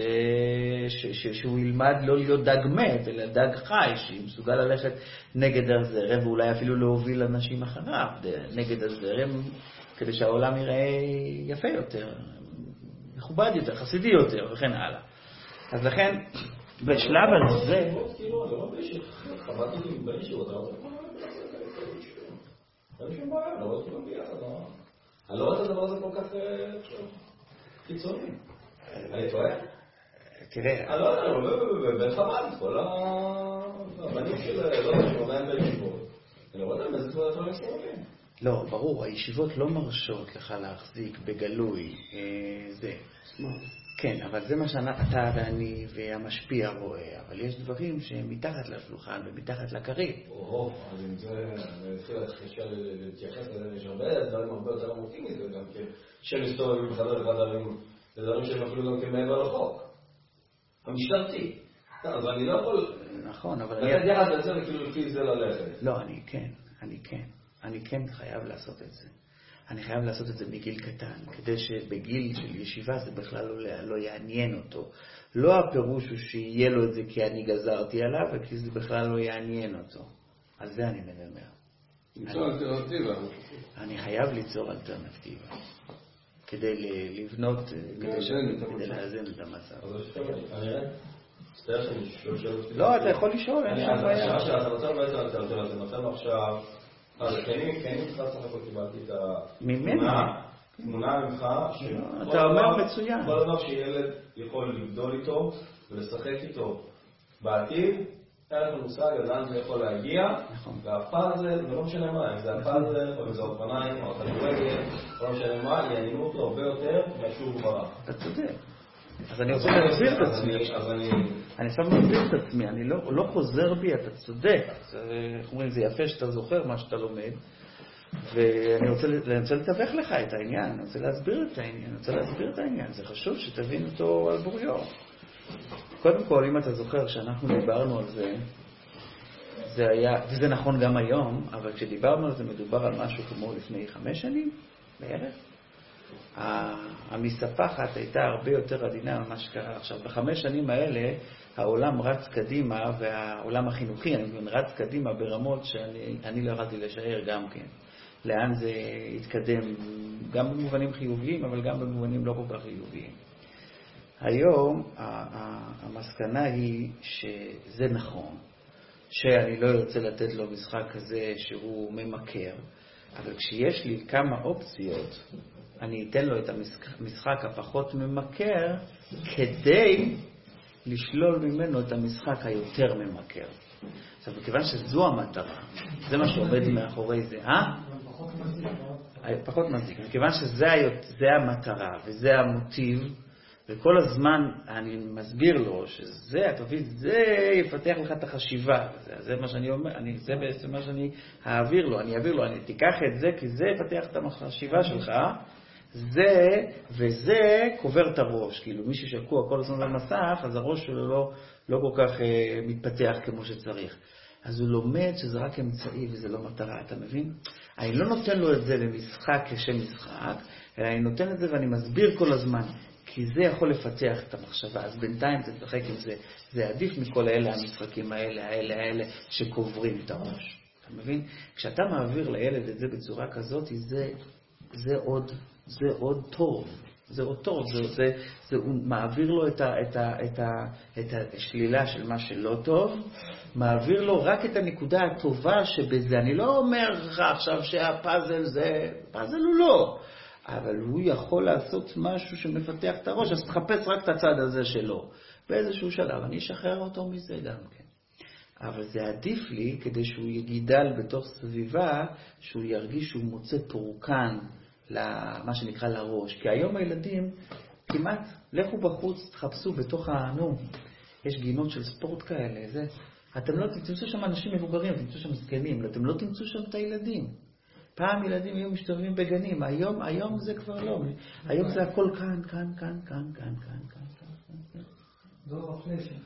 ש... ש... שהוא ילמד לא להיות דג מת, אלא דג חי, שיהיה מסוגל ללכת נגד הזרם, ואולי אפילו להוביל אנשים אחריו נגד הזרם, כדי שהעולם ייראה יפה יותר, מכובד יותר, חסידי יותר, וכן הלאה. אז לכן, בשלב הזה... כאילו, לא. אין שום בעיה, לא כולם ביחד, לא? אני לא רואה את הדבר הזה כל כך אה, קיצוני. אני טועה? תראה, אני לא יודע, אבל בבית חב"ד, כל הבנים של, לא יודע, שעומד בישיבות. אני לא יודע באיזה תמונת עולם מסתובבים. לא, ברור, הישיבות לא מרשות לך להחזיק בגלוי אה, זה. כן, אבל זה מה שאתה ואני והמשפיע רואה, אבל יש דברים שהם מתחת לשולחן ומתחת לכרית. או, אז עם זה, אני אתחיל להתייחס לזה, יש הרבה דברים הרבה יותר עמוקים מזה, גם כן, שמסתובבים בחדר חדרים, זה דברים שהם אפילו גם כן מעבר לחוק. המשטרתי. אז אני לא יכול נכון, אבל לתת. יחד לזה וכאילו לפי זה ללכת. לא, אני כן, אני כן. אני כן חייב לעשות את זה. אני חייב לעשות את זה מגיל קטן, כדי שבגיל של ישיבה זה בכלל לא, לא יעניין אותו. לא הפירוש הוא שיהיה לו את זה כי אני גזרתי עליו, וכי זה בכלל לא יעניין אותו. על זה אני מדבר. למצוא אלטרנטיבה. אני חייב ליצור אלטרנטיבה, כדי לבנות, כדי לאזן את כדי המצב. לאזן את המצב. אז יש כאלה, אני אראה. מצטער שאני שואל שאלות. לא, אתה יכול לשאול, אין אז בעיה. נותן בעצם אלטרנטיבה, אתה נותן לו עכשיו... אז סך הכל קיבלתי את ממני? התמונה, תמונה ממך, שכל אתה אומר מצוין. כל דבר שילד יכול לגדול איתו ולשחק איתו בעתיד, אין לך מושג עד לאן זה יכול להגיע, נכון. והפאזל, זה לא משנה מה, אם זה הפאזל, או אם זה האופניים, או הכדורגל, לא משנה מה, יעניינו אותו הרבה יותר מהשיעור גמרא. אתה צודק. אז אני רוצה להסביר את עצמי. אני- עכשיו מסביר את עצמי, אני לא, חוזר בי, אתה צודק. זה, איך אומרים, זה יפה שאתה זוכר מה שאתה לומד, ואני רוצה, רוצה לתווך לך את העניין, אני רוצה להסביר את העניין, אני רוצה להסביר את העניין, זה חשוב שתבין אותו על בוריו. קודם כל, אם אתה זוכר שאנחנו דיברנו על זה, זה היה, וזה נכון גם היום, אבל כשדיברנו על זה מדובר על משהו כמו לפני חמש שנים בערך. המספחת הייתה הרבה יותר עדינה ממה שקרה עכשיו. בחמש שנים האלה העולם רץ קדימה, והעולם החינוכי, אני מבין, רץ קדימה ברמות שאני אני לא יכולתי לשער גם כן. לאן זה יתקדם, גם במובנים חיוביים, אבל גם במובנים לא כל כך חיוביים. היום המסקנה היא שזה נכון, שאני לא ארצה לתת לו משחק כזה שהוא ממכר, אבל כשיש לי כמה אופציות, אני אתן לו את המשחק, הפחות ממכר כדי לשלול ממנו את המשחק היותר ממכר. עכשיו, מכיוון שזו המטרה, זה מה שעומד מאחורי זה, אה? פחות מזיק, מכיוון שזה המטרה וזה המוטיב, וכל הזמן אני מסביר לו שזה, אתה מבין, זה יפתח לך את החשיבה, זה, זה מה שאני אומר, אני, זה בעצם מה שאני אעביר לו, אני אעביר לו, אני תיקח את זה, כי זה יפתח את החשיבה שלך, זה וזה קובר את הראש, כאילו מי ששקוע כל הזמן במסך, אז הראש שלו לא, לא כל כך אה, מתפתח כמו שצריך. אז הוא לומד שזה רק אמצעי וזה לא מטרה, אתה מבין? אני לא נותן לו את זה למשחק כשם משחק, אלא אני נותן את זה ואני מסביר כל הזמן, כי זה יכול לפתח את המחשבה, אז בינתיים תשחק עם זה. זה עדיף מכל אלה המשחקים האלה, האלה, האלה, שקוברים את הראש. אתה מבין? כשאתה מעביר לילד את זה בצורה כזאת, זה, זה, עוד, זה עוד טוב. זה עוד טוב, זה, זה, זה, הוא מעביר לו את, ה, את, ה, את, ה, את השלילה של מה שלא טוב, מעביר לו רק את הנקודה הטובה שבזה. אני לא אומר לך עכשיו שהפאזל זה, פאזל הוא לא, אבל הוא יכול לעשות משהו שמפתח את הראש, אז תחפש רק את הצד הזה שלו. באיזשהו שלב אני אשחרר אותו מזה גם כן. אבל זה עדיף לי כדי שהוא יגידל בתוך סביבה, שהוא ירגיש שהוא מוצא פורקן למה שנקרא לראש. כי היום הילדים כמעט, לכו בחוץ, תחפשו בתוך ה... נו, יש גינות של ספורט כאלה, זה... אתם לא תמצאו שם אנשים מבוגרים, תמצאו שם זקנים, לא, אתם לא תמצאו שם את הילדים. פעם ילדים היו משתובבים בגנים, היום, היום זה כבר לא. היום זה הכל כאן, כאן, כאן, כאן, כאן, כאן, כאן. כאן. דור הפלאפון.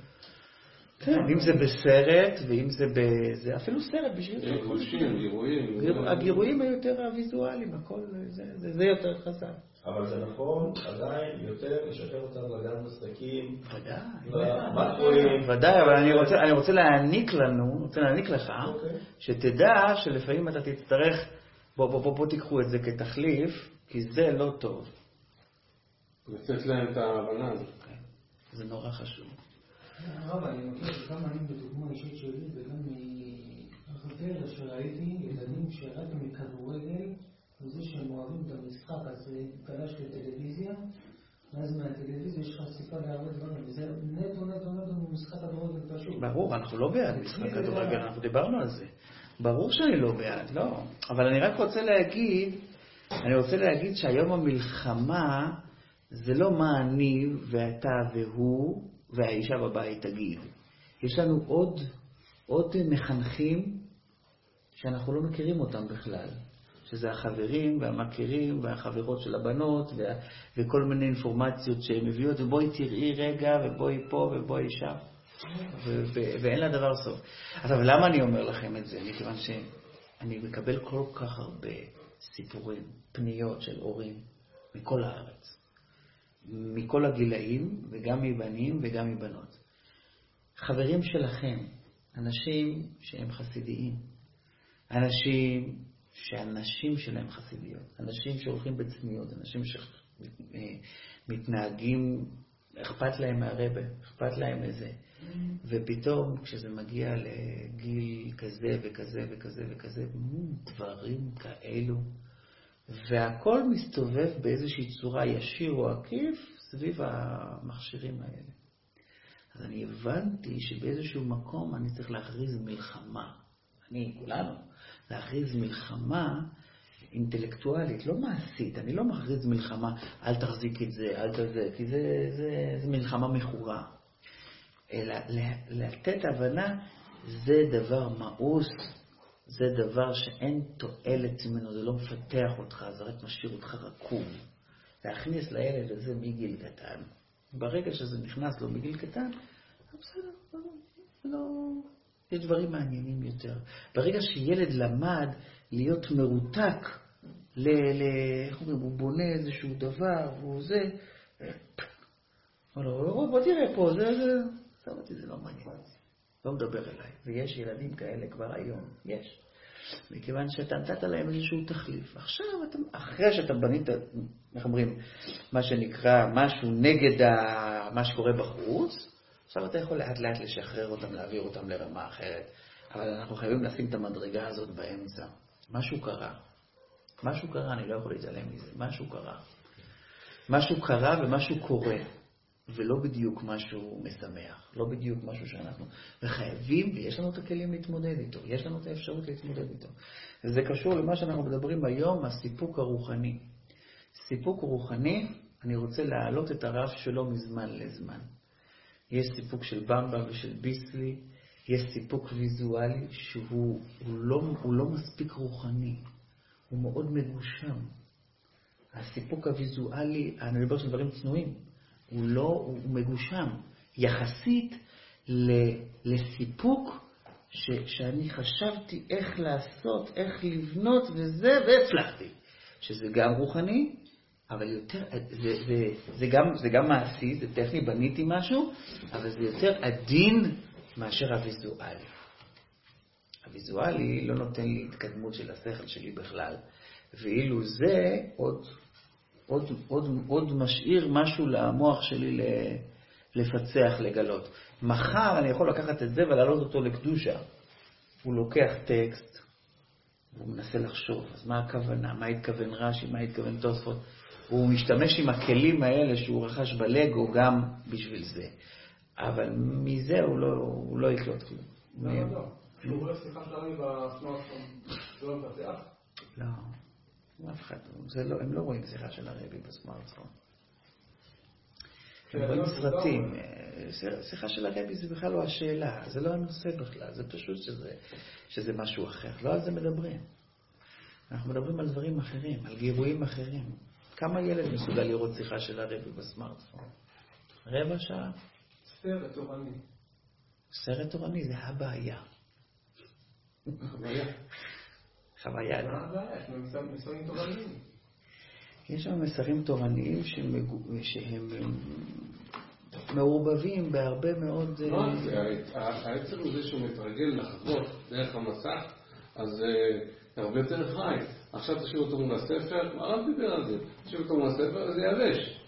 כן, אם זה בסרט, ואם זה ב... זה אפילו סרט בשביל... חולשים, גירויים. גיר- הגירויים היותר הוויזואליים, הכל זה, זה, זה יותר חזק. אבל זה נכון, עדיין יותר לשחרר אותם לגן משחקים, ודאי. ודאי, אבל אני רוצה, אני רוצה להעניק לנו, רוצה להעניק לך, אוקיי. שתדע שלפעמים אתה תצטרך, בוא, בוא, בוא, בוא תיקחו את זה כתחליף, כי זה לא טוב. לתת להם את ההבנה הזאת. כן. זה נורא חשוב. הרב, אני מכיר גם אני בדוגמה אישית שלי וגם מחבר שראיתי ילדים שרק מכדורגל, וזה שהם אוהבים את המשחק, אז גלש לטלוויזיה, ואז מהטלוויזיה יש לך סיפה להרבה דברים, וזה נטו נטו נטו ממשחק כדורגל פשוט. ברור, אנחנו לא בעד משחק כדורגל, אנחנו דיברנו על זה. ברור שאני לא בעד, לא. אבל אני רק רוצה להגיד, אני רוצה להגיד שהיום המלחמה זה לא מה אני ואתה והוא והאישה בבית תגיד. יש לנו עוד, עוד מחנכים שאנחנו לא מכירים אותם בכלל. שזה החברים והמכירים והחברות של הבנות וה, וכל מיני אינפורמציות שהם הביאו, ובואי תראי רגע, ובואי פה, ובואי שם. ו- ו- ואין לה דבר סוף. עכשיו, למה אני אומר לכם את זה? מכיוון שאני מקבל כל כך הרבה סיפורים, פניות של הורים מכל הארץ, מכל הגילאים, וגם מבנים וגם מבנות. חברים שלכם, אנשים שהם חסידיים, אנשים שהנשים שלהם חסידיות, אנשים שהולכים בצניעות, אנשים שמתנהגים, אכפת להם מהרבה, אכפת להם מזה. ופתאום כשזה מגיע לגיל כזה וכזה וכזה וכזה, דברים כאלו, והכל מסתובב באיזושהי צורה ישיר או עקיף סביב המכשירים האלה. אז אני הבנתי שבאיזשהו מקום אני צריך להכריז מלחמה. אני, כולנו, להכריז מלחמה אינטלקטואלית, לא מעשית. אני לא מכריז מלחמה, אל תחזיק את זה, אל תזה, כי זה, זה, זה מלחמה מכורה. אלא לתת הבנה, זה דבר מאוס, זה דבר שאין תועלת ממנו, זה לא מפתח אותך, זה רק משאיר אותך רקוב. להכניס לילד הזה מגיל קטן. ברגע שזה נכנס לו מגיל קטן, בסדר, לא, לא, יש דברים מעניינים יותר. ברגע שילד למד להיות מרותק, ל, ל, איך אומרים, הוא בונה איזשהו דבר, והוא זה, אומר לו, בוא תראה פה, זה, זה, זה לא מעניין. לא מדבר אליי. ויש ילדים כאלה כבר היום, יש. מכיוון שאתה נתת להם איזשהו תחליף. עכשיו, אתה, אחרי שאתה בנית, איך אומרים, מה שנקרא, משהו נגד ה, מה שקורה בחוץ, עכשיו אתה יכול לאט לאט לשחרר אותם, להעביר אותם לרמה אחרת. אבל אנחנו חייבים לשים את המדרגה הזאת באמצע. משהו קרה. משהו קרה, אני לא יכול להתעלם מזה. משהו קרה. משהו קרה ומשהו קורה. ולא בדיוק משהו משמח, לא בדיוק משהו שאנחנו... וחייבים, ויש לנו את הכלים להתמודד איתו, יש לנו את האפשרות להתמודד איתו. וזה קשור למה שאנחנו מדברים היום, הסיפוק הרוחני. סיפוק רוחני, אני רוצה להעלות את הרף שלו מזמן לזמן. יש סיפוק של במבה ושל ביסלי, יש סיפוק ויזואלי שהוא הוא לא, הוא לא מספיק רוחני, הוא מאוד מגושם. הסיפוק הוויזואלי, אני מדבר של דברים צנועים, הוא לא, הוא מגושם, יחסית לסיפוק ש, שאני חשבתי איך לעשות, איך לבנות וזה, והצלחתי. שזה גם רוחני, אבל יותר, זה, זה, זה, גם, זה גם מעשי, זה טכני, בניתי משהו, אבל זה יותר עדין מאשר הוויזואלי. הוויזואלי לא נותן לי התקדמות של השכל שלי בכלל, ואילו זה עוד, עוד, עוד, עוד משאיר משהו למוח שלי לפצח, לגלות. מחר אני יכול לקחת את זה ולהעלות אותו לקדושה. הוא לוקח טקסט, והוא מנסה לחשוב, אז מה הכוונה, מה התכוון רש"י, מה התכוון תוספות. הוא משתמש עם הכלים האלה שהוא רכש בלגו גם בשביל זה. אבל מזה הוא לא, הוא לא יקלוט כלום. לא, לא, לא. כשהוא רואה שיחה של הרי בסמארטפון, זה לא מפתח? לא, אף אחד, לא, הם לא רואים שיחה של הרבי בסמארטפון. הם רואים סרטים. אה, שיחה של הרבי זה בכלל לא השאלה, זה לא הנושא בכלל, זה פשוט שזה, שזה משהו אחר. לא על זה מדברים. אנחנו מדברים על דברים אחרים, על גירויים אחרים. כמה ילד מסוגל לראות שיחה של הרבי בסמארטפון? רבע שעה? סרט תורני. סרט תורני זה הבעיה. חוויה. חוויה. מה הבעיה? יש לנו מסרים תורניים. יש שם מסרים תורניים שהם מעורבבים בהרבה מאוד... העצם הוא זה שהוא מתרגל לחוות דרך המסך, אז זה הרבה יותר חי. עכשיו תשאיר אותו מול הספר, הרב דיבר על זה, תשאיר אותו מול הספר, זה יבש.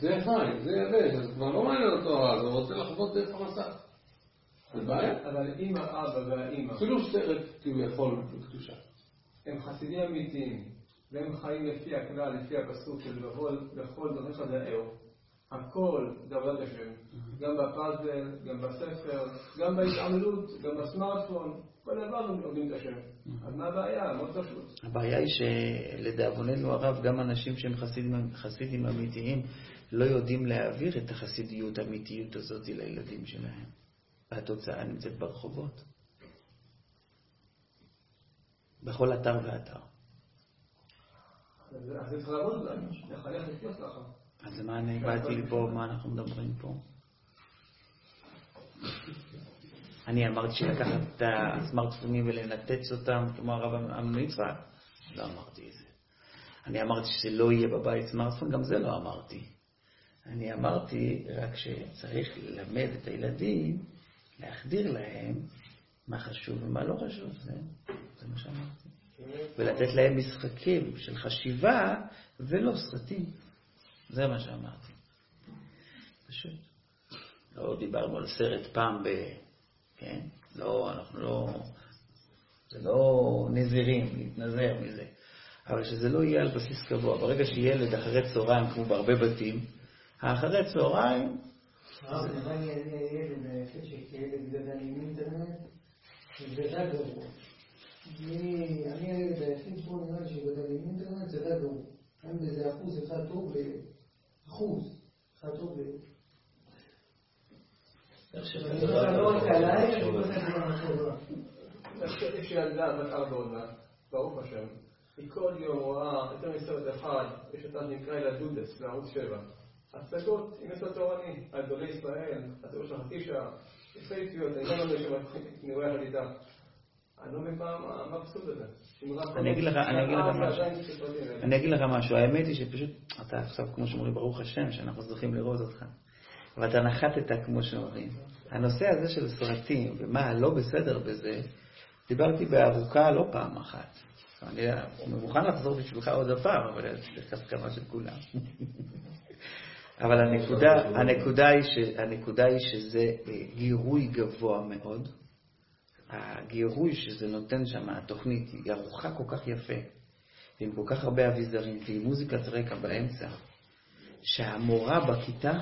זה חי, זה יבש, אז כבר לא מעניין אותו הרב, הוא רוצה לחוות דרך המסך. זה בעיה. אבל אם האבא והאימא... אפילו סרט כביכול בקדושה. הם חסידים אמיתיים, והם חיים לפי הכלל, לפי הפסוק של בכל דרכיך דאהו. הכל דבר השם, גם בפאזל, גם בספר, גם בהתעמלות, גם בסמארטפון, כל דבר הם לומדים את השם. אז מה הבעיה? מאוד פשוט. הבעיה היא שלדאבוננו הרב, גם אנשים שהם חסידים, חסידים אמיתיים לא יודעים להעביר את החסידיות האמיתיות הזאת לילדים שלהם. והתוצאה נמצאת ברחובות. בכל אתר ואתר. אז למה אני באתי לפה, מה אנחנו מדברים פה? אני אמרתי שלקחת את הסמארטפונים ולנתץ אותם כמו הרב המצווה? לא אמרתי את זה. אני אמרתי שזה לא יהיה בבית סמארטפון, גם זה לא אמרתי. אני אמרתי רק שצריך ללמד את הילדים, להחדיר להם מה חשוב ומה לא חשוב, זה, זה מה שאמרתי. ולתת להם משחקים של חשיבה ולא סרטים. זה מה שאמרתי. פשוט. לא דיברנו על סרט פעם ב... כן? לא, אנחנו לא... זה לא נזירים, להתנזר מזה. אבל שזה לא יהיה על בסיס קבוע. ברגע שילד אחרי צהריים, כמו בהרבה בתים, האחרי צהריים... אינטרנט, זה. אני הילד היחיד פה נראה שגדל עם אינטרנט, זה רק גרוע. אין בזה אחוז אחד טוב, אחוז אחד טוב. יש ילדה בת ארבע עונה, ברוך השם, היא כל יום רואה יותר מסרט אחד, יש אותה נקרא ילדודס בערוץ שבע. הצגות עם מסר תורני, על גדולי ישראל, הצגות של חצי שעה, יפהפיות, אני לא יודע שאני רואה יחד איתה. אני לא מבין מה הפסוק הזה. אני אגיד לך משהו, אני אגיד לך משהו, האמת היא שפשוט, אתה עכשיו, כמו שאומרים, ברוך השם, שאנחנו זוכים לראות אותך. ואתה נחתת כמו שאומרים. הנושא הזה של סרטים, ומה לא בסדר בזה, דיברתי בארוכה לא פעם אחת. אני מוכן לחזור בשבילך עוד הפעם, אבל יש הסכמה של כולם. [LAUGHS] אבל הנקודה, היא ש, הנקודה היא שזה גירוי גבוה מאוד. הגירוי שזה נותן שם, התוכנית, היא ערוכה כל כך יפה, ועם כל כך הרבה אביזרים, ועם מוזיקת רקע באמצע, שהמורה בכיתה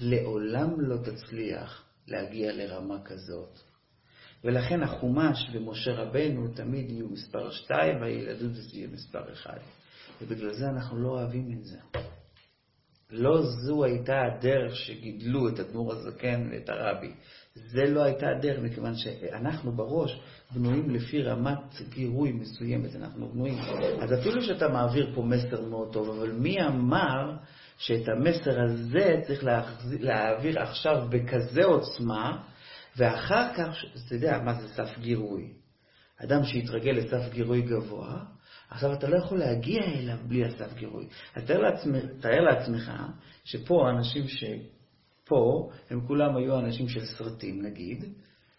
לעולם לא תצליח להגיע לרמה כזאת. ולכן החומש ומשה רבנו תמיד יהיו מספר שתיים, והילדות זה יהיה מספר אחד. ובגלל זה אנחנו לא אוהבים את זה. לא זו הייתה הדרך שגידלו את אדמו"ר הזקן ואת הרבי. זה לא הייתה הדרך, מכיוון שאנחנו בראש בנויים לפי רמת גירוי מסוימת, אנחנו בנויים. אז אפילו שאתה מעביר פה מסר מאוד טוב, אבל מי אמר שאת המסר הזה צריך להעביר עכשיו בכזה עוצמה, ואחר כך, אתה יודע מה זה סף גירוי. אדם שהתרגל לסף גירוי גבוה, עכשיו אתה לא יכול להגיע אליו בלי הסף גירוי. אז תאר, לעצמ... תאר לעצמך שפה אנשים שפה, הם כולם היו אנשים של סרטים נגיד,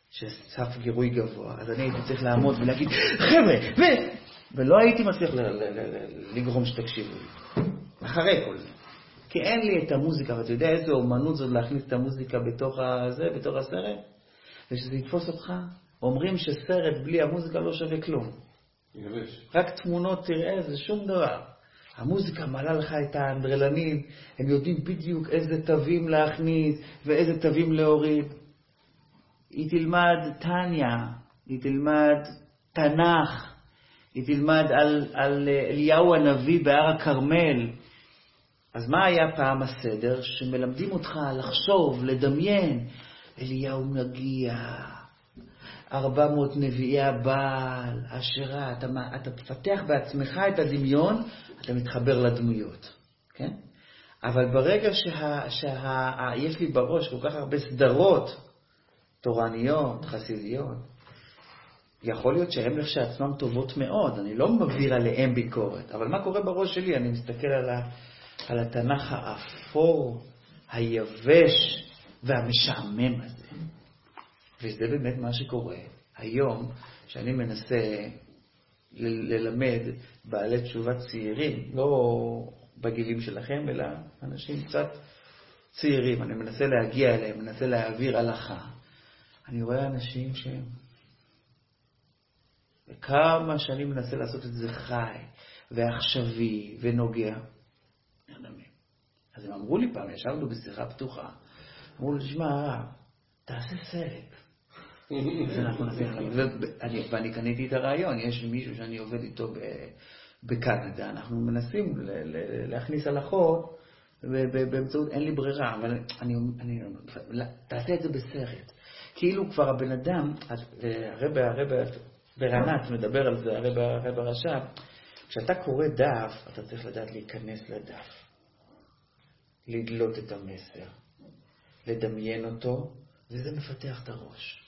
שסף גירוי גבוה, אז אני הייתי צריך לעמוד ולהגיד, חבר'ה, ו... ולא הייתי מצליח לגרום שתקשיבו לי, אחרי כל זה. כי אין לי את המוזיקה, ואתה יודע איזה אומנות זאת להכניס את המוזיקה בתוך, הזה, בתוך הסרט? ושזה יתפוס אותך. אומרים שסרט בלי המוזיקה לא שווה כלום. יבש. רק תמונות תראה, זה שום דבר. המוזיקה מעלה לך את האנדרלנים, הם יודעים בדיוק איזה תווים להכניס ואיזה תווים להוריד. היא תלמד טניה, היא תלמד תנ"ך, היא תלמד על, על אה, אליהו הנביא בהר הכרמל. אז מה היה פעם הסדר? שמלמדים אותך לחשוב, לדמיין. אליהו מגיע, 400 נביאי הבעל, אשרה, אתה, אתה פתח בעצמך את הדמיון, אתה מתחבר לדמויות, כן? אבל ברגע שיש לי בראש כל כך הרבה סדרות תורניות, חסידיות, יכול להיות שהן לכשעצמן טובות מאוד, אני לא מבהיר עליהן ביקורת, אבל מה קורה בראש שלי? אני מסתכל על, ה, על התנ"ך האפור, היבש והמשעמם הזה. וזה באמת מה שקורה היום, שאני מנסה ללמד בעלי תשובה צעירים, לא בגילים שלכם, אלא אנשים קצת צעירים. אני מנסה להגיע אליהם, מנסה להעביר הלכה. אני רואה אנשים שהם... וכמה שאני מנסה לעשות את זה חי ועכשווי ונוגע. אז הם אמרו לי פעם, ישבנו בשיחה פתוחה, אמרו לי, תשמע, תעשה סרט. ואני קניתי את הרעיון, יש מישהו שאני עובד איתו בקנדה, אנחנו מנסים להכניס הלכות באמצעות, אין לי ברירה, אבל אני, אני, תעשה את זה בסרט. כאילו כבר הבן אדם, הרב, הרב ברנת מדבר על זה, הרב, הרב הרש"ב, כשאתה קורא דף, אתה צריך לדעת להיכנס לדף, לדלות את המסר, לדמיין אותו, וזה מפתח את הראש.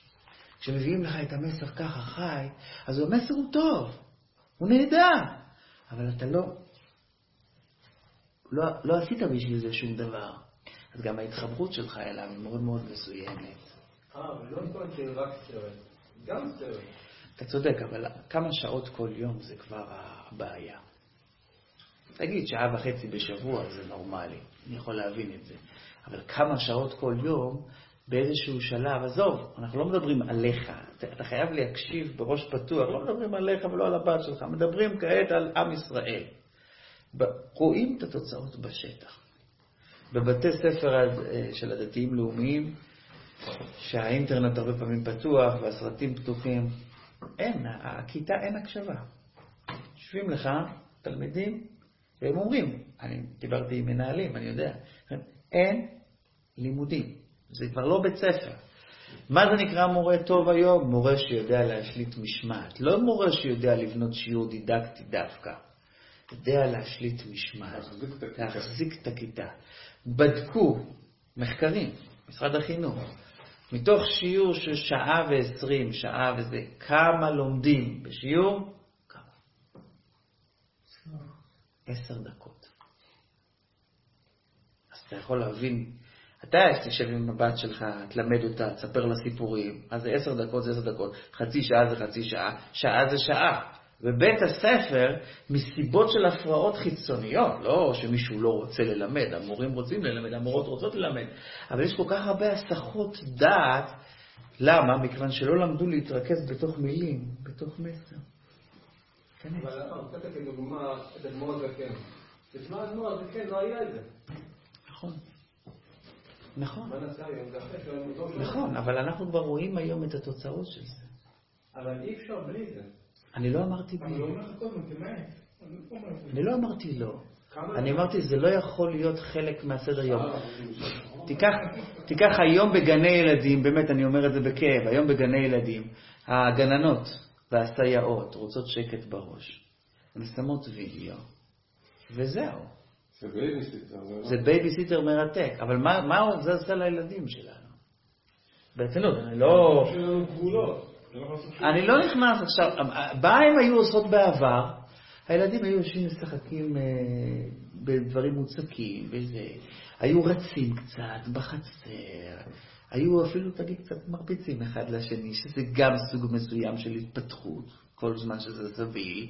כשמביאים לך את המסר ככה חי, אז המסר הוא טוב, הוא נהדר, אבל אתה לא, לא, לא עשית בשביל זה שום דבר. אז גם ההתחברות שלך אליו היא מאוד מאוד מסוימת. אה, ולא התכוונתי רק סרט, גם סרט. אתה צודק, אבל כמה שעות כל יום זה כבר הבעיה. תגיד, שעה וחצי בשבוע זה נורמלי, אני יכול להבין את זה. אבל כמה שעות כל יום, באיזשהו שלב, עזוב, אנחנו לא מדברים עליך, אתה חייב להקשיב בראש פתוח, לא מדברים עליך ולא על הבת שלך, מדברים כעת על עם ישראל. רואים את התוצאות בשטח. בבתי ספר אה, של הדתיים-לאומיים, שהאינטרנט הרבה פעמים פתוח והסרטים פתוחים, אין, הכיתה אין הקשבה. יושבים לך תלמידים, והם אומרים, אני דיברתי עם מנהלים, אני יודע, אין לימודים. זה כבר לא בית ספר. מה זה נקרא מורה טוב היום? מורה שיודע להשליט משמעת. לא מורה שיודע לבנות שיעור דידקטי דווקא. יודע להשליט משמעת, להחזיק את הכיתה. בדקו מחקרים, משרד החינוך, מתוך שיעור של שעה ועשרים, שעה וזה, כמה לומדים בשיעור? כמה? עשר דקות. אז אתה יכול להבין אתה תשב עם הבת שלך, תלמד אותה, תספר לה סיפורים, אז זה עשר דקות זה עשר דקות, חצי שעה זה חצי שעה, שעה זה שעה. בבית הספר, מסיבות של הפרעות חיצוניות, לא שמישהו לא רוצה ללמד, המורים רוצים ללמד, המורות רוצות ללמד, אבל יש כל כך הרבה הסחות דעת, למה? מכיוון שלא למדו להתרכז בתוך מילים, בתוך מסר. אבל נתת כדוגמה את אדמו"ר הזקן. בזמן אדמו"ר הזקן לא היה את זה. נכון. נכון. מה נעשה היום? זה אחרי שהוא אותו שנה. נכון, אבל אנחנו כבר רואים היום את התוצאות של זה. אבל אי אפשר בלי זה. אני לא אמרתי. אני לא. אני לא אמרתי לא. אני אמרתי, זה לא יכול להיות חלק מהסדר יום. תיקח, תיקח היום בגני ילדים, באמת, אני אומר את זה בכאב, היום בגני ילדים, הגננות והסייעות רוצות שקט בראש. הן שמות וידאו, וזהו. זה בייביסיטר. לא- זה בייביסיטר מרתק, אבל מה, מה זה עושה לילדים שלנו? ברצינות, אני לא... זה לא שום- אני לא נכנס עכשיו, מה הם היו עושות בעבר? הילדים היו יושבים משחקים אה, בדברים מוצקים וזה, היו רצים קצת בחצר, היו אפילו, תגיד, קצת מרביצים אחד לשני, שזה גם סוג מסוים של התפתחות, כל זמן שזה סביל.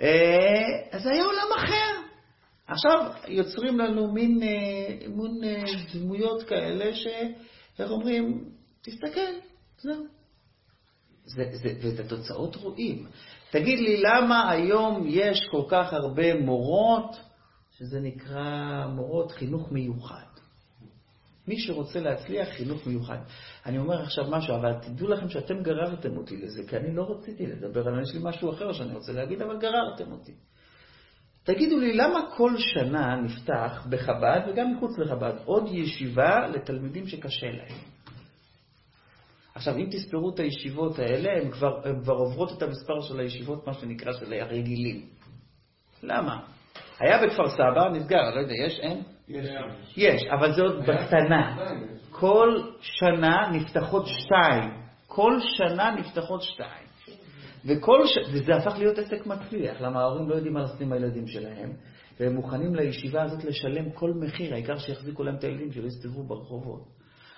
אה, אז היה עולם אחר. עכשיו יוצרים לנו מין, אה, מין אה, דמויות כאלה ש... איך אומרים? תסתכל, זהו. זה, זה, ואת התוצאות רואים. תגיד לי, למה היום יש כל כך הרבה מורות, שזה נקרא מורות חינוך מיוחד? מי שרוצה להצליח, חינוך מיוחד. אני אומר עכשיו משהו, אבל תדעו לכם שאתם גררתם אותי לזה, כי אני לא רציתי לדבר. יש לי משהו אחר שאני רוצה להגיד, אבל גררתם אותי. תגידו לי, למה כל שנה נפתח בחב"ד, וגם מחוץ לחב"ד, עוד ישיבה לתלמידים שקשה להם? עכשיו, אם תספרו את הישיבות האלה, הן כבר, הן כבר עוברות את המספר של הישיבות, מה שנקרא של הרגילים. למה? היה בכפר סבא, נסגר, לא יודע, יש? אין? יש, אבל זה עוד בקטנה. כל שנה נפתחות שתיים. כל שנה נפתחות שתיים. וכל ש... וזה הפך להיות עסק מצליח, למה ההורים לא יודעים מה לעשות עם הילדים שלהם, והם מוכנים לישיבה הזאת לשלם כל מחיר, העיקר שיחזיקו להם את הילדים שלא יסתובבו ברחובות.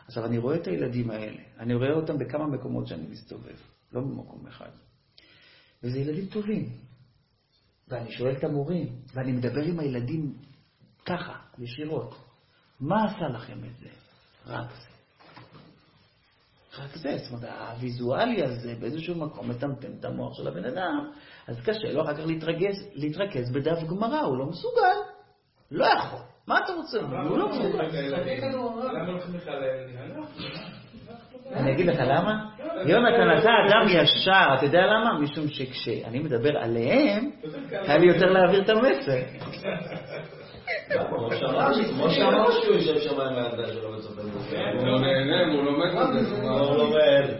עכשיו, אני רואה את הילדים האלה, אני רואה אותם בכמה מקומות שאני מסתובב, לא במקום אחד. וזה ילדים טובים. ואני שואל את המורים, ואני מדבר עם הילדים ככה, ישירות. מה עשה לכם את זה? רק זה. רק זה, זאת אומרת, הוויזואלי הזה באיזשהו מקום מטמטם את המוח של הבן אדם, אז קשה לו אחר כך להתרכז, להתרכז בדף גמרא, הוא לא מסוגל. לא יכול. מה אתה רוצה? הוא לא מסוגל. אני אגיד לך למה? יונתן, אתה אדם ישר, אתה יודע למה? משום שכשאני מדבר עליהם, קל לי יותר להעביר את המסר. [LAUGHS] כמו שאמרתי שהוא יושב שם עם העמדה שלו וצופה בזה. הוא לא נהנה, הוא לומד מזה. הוא לא לומד.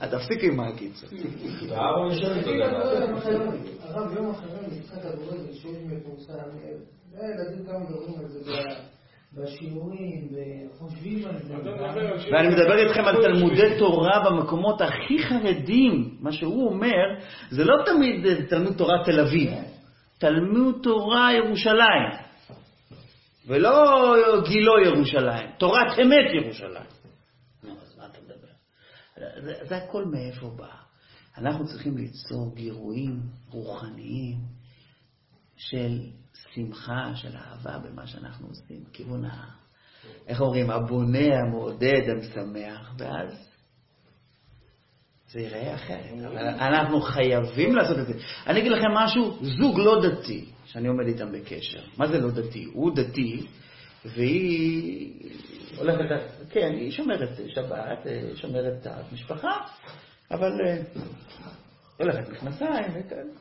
אז תפסיק עם הקיצור. הרב יום אחרי משחק כדורגל שיש מפורסם, הילדים גם מדברים על זה בשיעורים, וחושבים על זה. ואני מדבר איתכם על תלמודי תורה במקומות הכי חרדים. מה שהוא אומר, זה לא תמיד אה, תלמוד תורה תל אביב, תלמוד תורה ירושלים, ולא גילו ירושלים, תורת אמת ירושלים. נו, אז מה אתה מדבר? זה, זה הכל מאיפה בא. אנחנו צריכים ליצור גירויים רוחניים של שמחה, של אהבה במה שאנחנו עושים, כיוון ה... איך אומרים, הבונה, המעודד, המשמח, ואז זה ייראה אחרת. אבל אנחנו חייבים לעשות את זה. אני אגיד לכם משהו, זוג לא דתי, שאני עומד איתם בקשר. מה זה לא דתי? הוא דתי, והיא הולכת, כן, היא שומרת שבת, שומרת את המשפחה, אבל אה, הולכת מכנסיים וכאלה.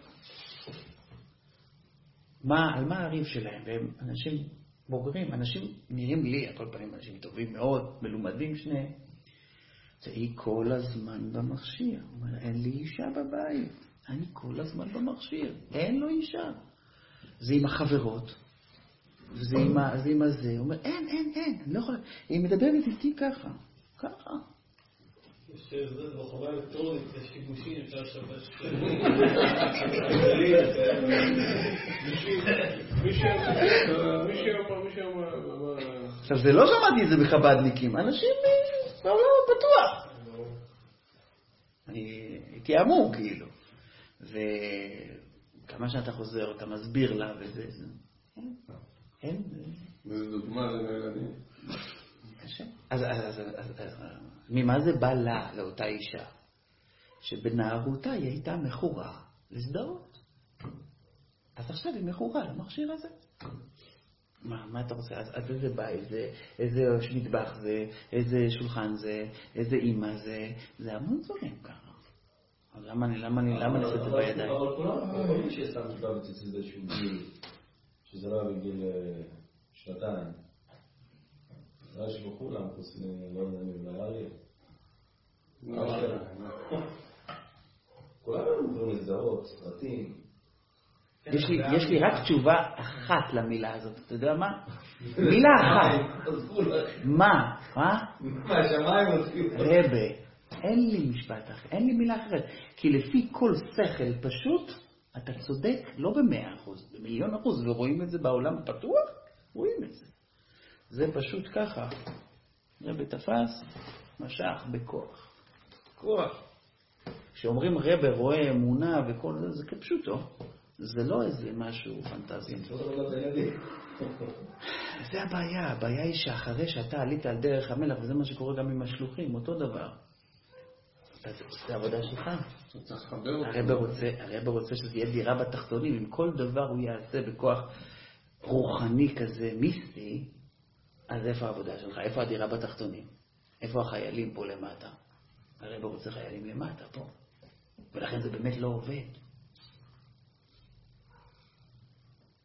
מה, על מה הריב שלהם? והם אנשים בוגרים, אנשים נראים לי, על כל פנים אנשים טובים מאוד, מלומדים שניהם. והיא כל הזמן במכשיר. הוא אומר, אין לי אישה בבית, אני כל הזמן במכשיר, אין לו אישה. זה עם החברות, וזה עם, ה, זה עם הזה. הוא אומר, אין, אין, אין, אני לא יכול... היא מדברת איתי ככה, ככה. יש זה בחורה אלקטרונית, יש שיבושים, אפשר לשבש. עכשיו, זה לא שמעתי את זה בחב"דניקים, אנשים בעולם הפתוח. המום, כאילו. וכמה שאתה חוזר, אתה מסביר לה וזה, זה- אין, אין, וזו דוגמה לילדים. קשה. אז, אז, אז, אז, אז ממה זה בא לה, לאותה אישה? שבנערותה היא הייתה מכורה להזדהות. אז עכשיו היא מכורה למכשיר הזה. מה, מה אתה רוצה? אז, אז איזה בית זה, איזה מטבח זה, איזה שולחן זה, איזה אימא זה, זה המון דברים ככה. למה אני, למה אני, למה אני עושה את זה בידיים? אבל כולם, מי ששם כיפה בציצית באיזשהו גיל, שזה לא היה בגיל אה, שנתיים. נראה לי שבכולם, חוץ מ... לא יודע מי, נראה כולם היו יכולים לזהות, סרטים. יש לי, יש לי רק תשובה אחת למילה הזאת, אתה יודע מה? [LAUGHS] מילה אחת. לך. מה? מה? [LAUGHS] מהשמיים הוציאו. רבה, אין לי משפט אחר, אין לי מילה אחרת. כי לפי כל שכל פשוט, אתה צודק לא במאה אחוז, במיליון אחוז, ורואים את זה בעולם הפתוח, רואים את זה. זה פשוט ככה. רבה תפס, משך בכוח. כוח. כשאומרים רבה רואה אמונה וכל זה, זה כפשוטו. זה לא איזה משהו פנטזי. זה הבעיה, הבעיה היא שאחרי שאתה עלית על דרך המלך, וזה מה שקורה גם עם השלוחים, אותו דבר. עושה עבודה שלך. הרב רוצה, הרב רוצה שזה יהיה דירה בתחתונים, אם כל דבר הוא יעשה בכוח רוחני כזה, מיסטי, אז איפה העבודה שלך? איפה הדירה בתחתונים? איפה החיילים פה למטה? הרב רוצה חיילים למטה פה, ולכן זה באמת לא עובד.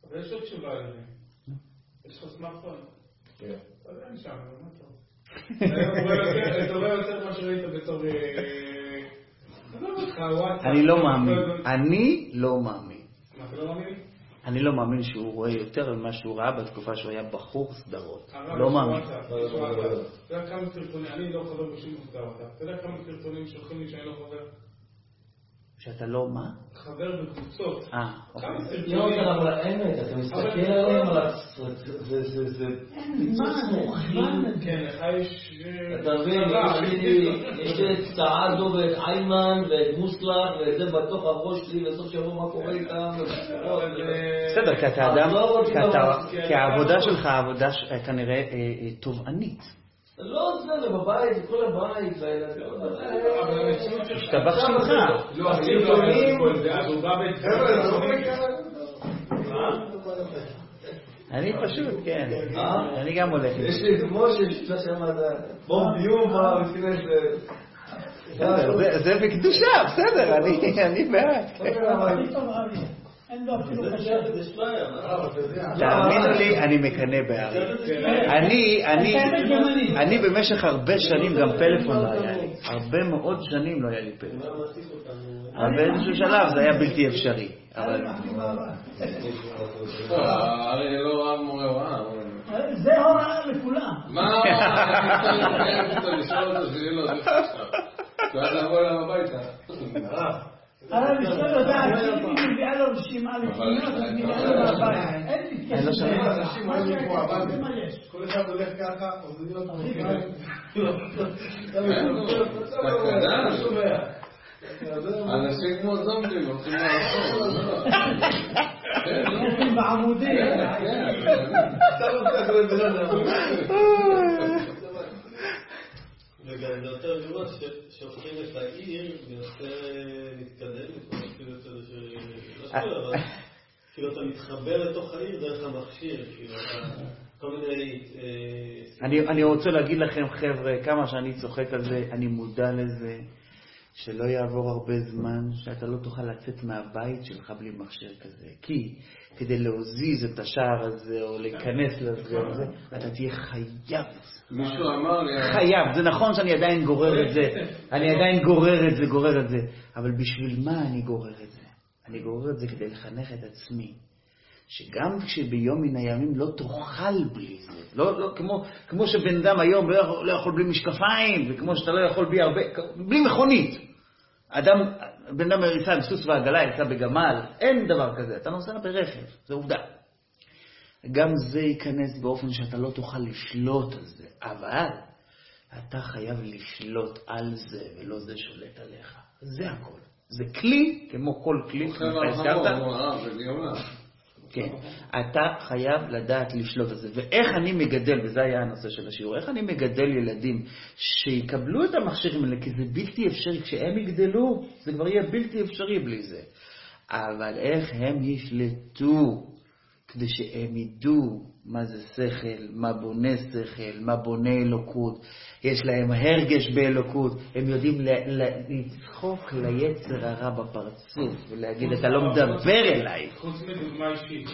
אבל יש עוד תשובה לזה. יש לך סמארטפון? כן. אז אין שם, אבל מה טוב. אתה רואה יותר ממה שראית בתור... אה, עזוב אותך, וואטסאפ. אני לא מאמין. אני לא מאמין. לא מאמין? אני לא מאמין שהוא רואה יותר ממה שהוא ראה בתקופה שהוא היה בחור סדרות. לא מאמין. אתה יודע כמה סרטונים, אני לא חבר בשום וואטסאפ. אתה יודע כמה סרטונים שולחים לי שאני לא חבר? שאתה לא מה? חבר בקבוצות. אה, אוקיי. לא, סרטונים? אבל האמת, אתה מסתכל עליהם, אבל זה, זה, זה, כן, לך יש... אה, אתה מבין, יש לי- את סעדו ואת איימן ואת מוסלח ואת זה בתוך הראש שלי בסוף שבוע מה קורה איתם. אה, בסדר, כי אתה אדם, אותי כי העבודה שלך עבודה ש- כנראה אה, אה, תובענית. לא זה, ובבית, זה כל הבית, והילדים, אבל המציאות שלך... השתבח שמך. לא, אבל אם לא היה כל זה, אז הוא בא בסרטונים... אני פשוט, כן. אה? אני גם הולך. יש. לי את משה שאתה שמעת, בום דיום פעם לפני זה. זה- בקדושה, בסדר, אני- אני בעד. [LAUGHS] אין לו אפילו חשב. תאמינו לי, אני מקנא בארי. אני, אני, אני. במשך הרבה שנים, גם פלאפון לא היה לי. הרבה מאוד שנים לא היה לי פלאפון. אבל באיזשהו שלב זה היה בלתי אפשרי. אבל לא, הרי לא רב מורה הוראה. זה הוראה לכולם. מה? אני רוצה לשאול אותו שיהיה לו זה עכשיו. ואז לבוא אליו הביתה. הרב אשתו יודעת שאם היא מביאה לו רשימה לקניות, אז מביאה לו מהבית. אין לי לו קשר. שם. אנשים היו לי פה זה הבית. כל אחד הולך ככה, עוזרים לו הכי אנשים כמו זומבים הולכים לעשות. [LAUGHS] כן, לא? הולכים בעמודים. [LAUGHS] וגם זה יותר גרוע שהופכים את העיר ויותר להתקדם, כאילו יותר ש... לא אבל כאילו אתה מתחבר לתוך העיר דרך המכשיר, כאילו אתה... אה, אני, אני רוצה להגיד לכם, חבר'ה, כמה שאני צוחק על זה, אני מודע לזה שלא יעבור הרבה זמן שאתה לא תוכל לצאת מהבית שלך בלי מכשיר כזה. כי כדי להזיז את השער הזה או להיכנס לזה, זה, אתה תהיה חייב. מישהו אמר לי, חייב. זה נכון שאני עדיין גורר את זה, [LAUGHS] אני עדיין גורר את זה, גורר את זה, אבל בשביל מה אני גורר את זה? אני גורר את זה כדי לחנך את עצמי. שגם כשביום מן הימים לא תאכל בלי זה, לא, לא, כמו, כמו שבן אדם היום לא יכול, לא יכול בלי משקפיים, וכמו שאתה לא יכול בלי הרבה, בלי מכונית. אדם, בן אדם ייסע עם סוס ועגלה, ייסע בגמל, אין דבר כזה, אתה נוסע ברכב, זה עובדה. גם זה ייכנס באופן שאתה לא תוכל לשלוט על זה, אבל אתה חייב לשלוט על זה, ולא זה שולט עליך. זה הכל. זה כלי, כמו כל כלי, שאתה הזכרת, גאולה. כן. אתה חייב לדעת לשלוט על זה. ואיך אני מגדל, וזה היה הנושא של השיעור, איך אני מגדל ילדים שיקבלו את המכשירים האלה, כי זה בלתי אפשרי, כשהם יגדלו, זה כבר יהיה בלתי אפשרי בלי זה. אבל איך הם ישלטו? כדי שהם ידעו מה זה שכל, מה בונה שכל, מה בונה אלוקות. יש להם הרגש באלוקות, הם יודעים לצחוק ליצר הרע בפרצוף ולהגיד, אתה לא מדבר אליי. חוץ מדוגמה אישית.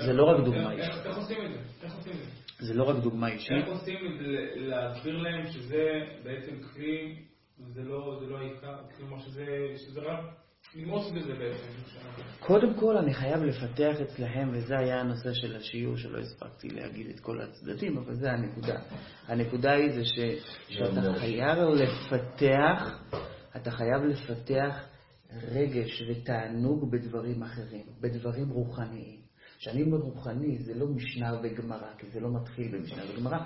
זה לא רק דוגמה אישית. איך עושים את זה? איך עושים את זה? זה לא רק דוגמה אישית. איך עושים את זה, להסביר להם שזה בעצם כלי, זה לא העיקר, כלומר שזה קודם כל אני חייב לפתח אצלהם, וזה היה הנושא של השיעור שלא הספקתי להגיד את כל הצדדים, אבל זה הנקודה. הנקודה היא זה ש, שאתה חייב לפתח, אתה חייב לפתח רגש ותענוג בדברים אחרים, בדברים רוחניים. כשאני אומר רוחני, זה לא משנה וגמרא, כי זה לא מתחיל במשנה וגמרא,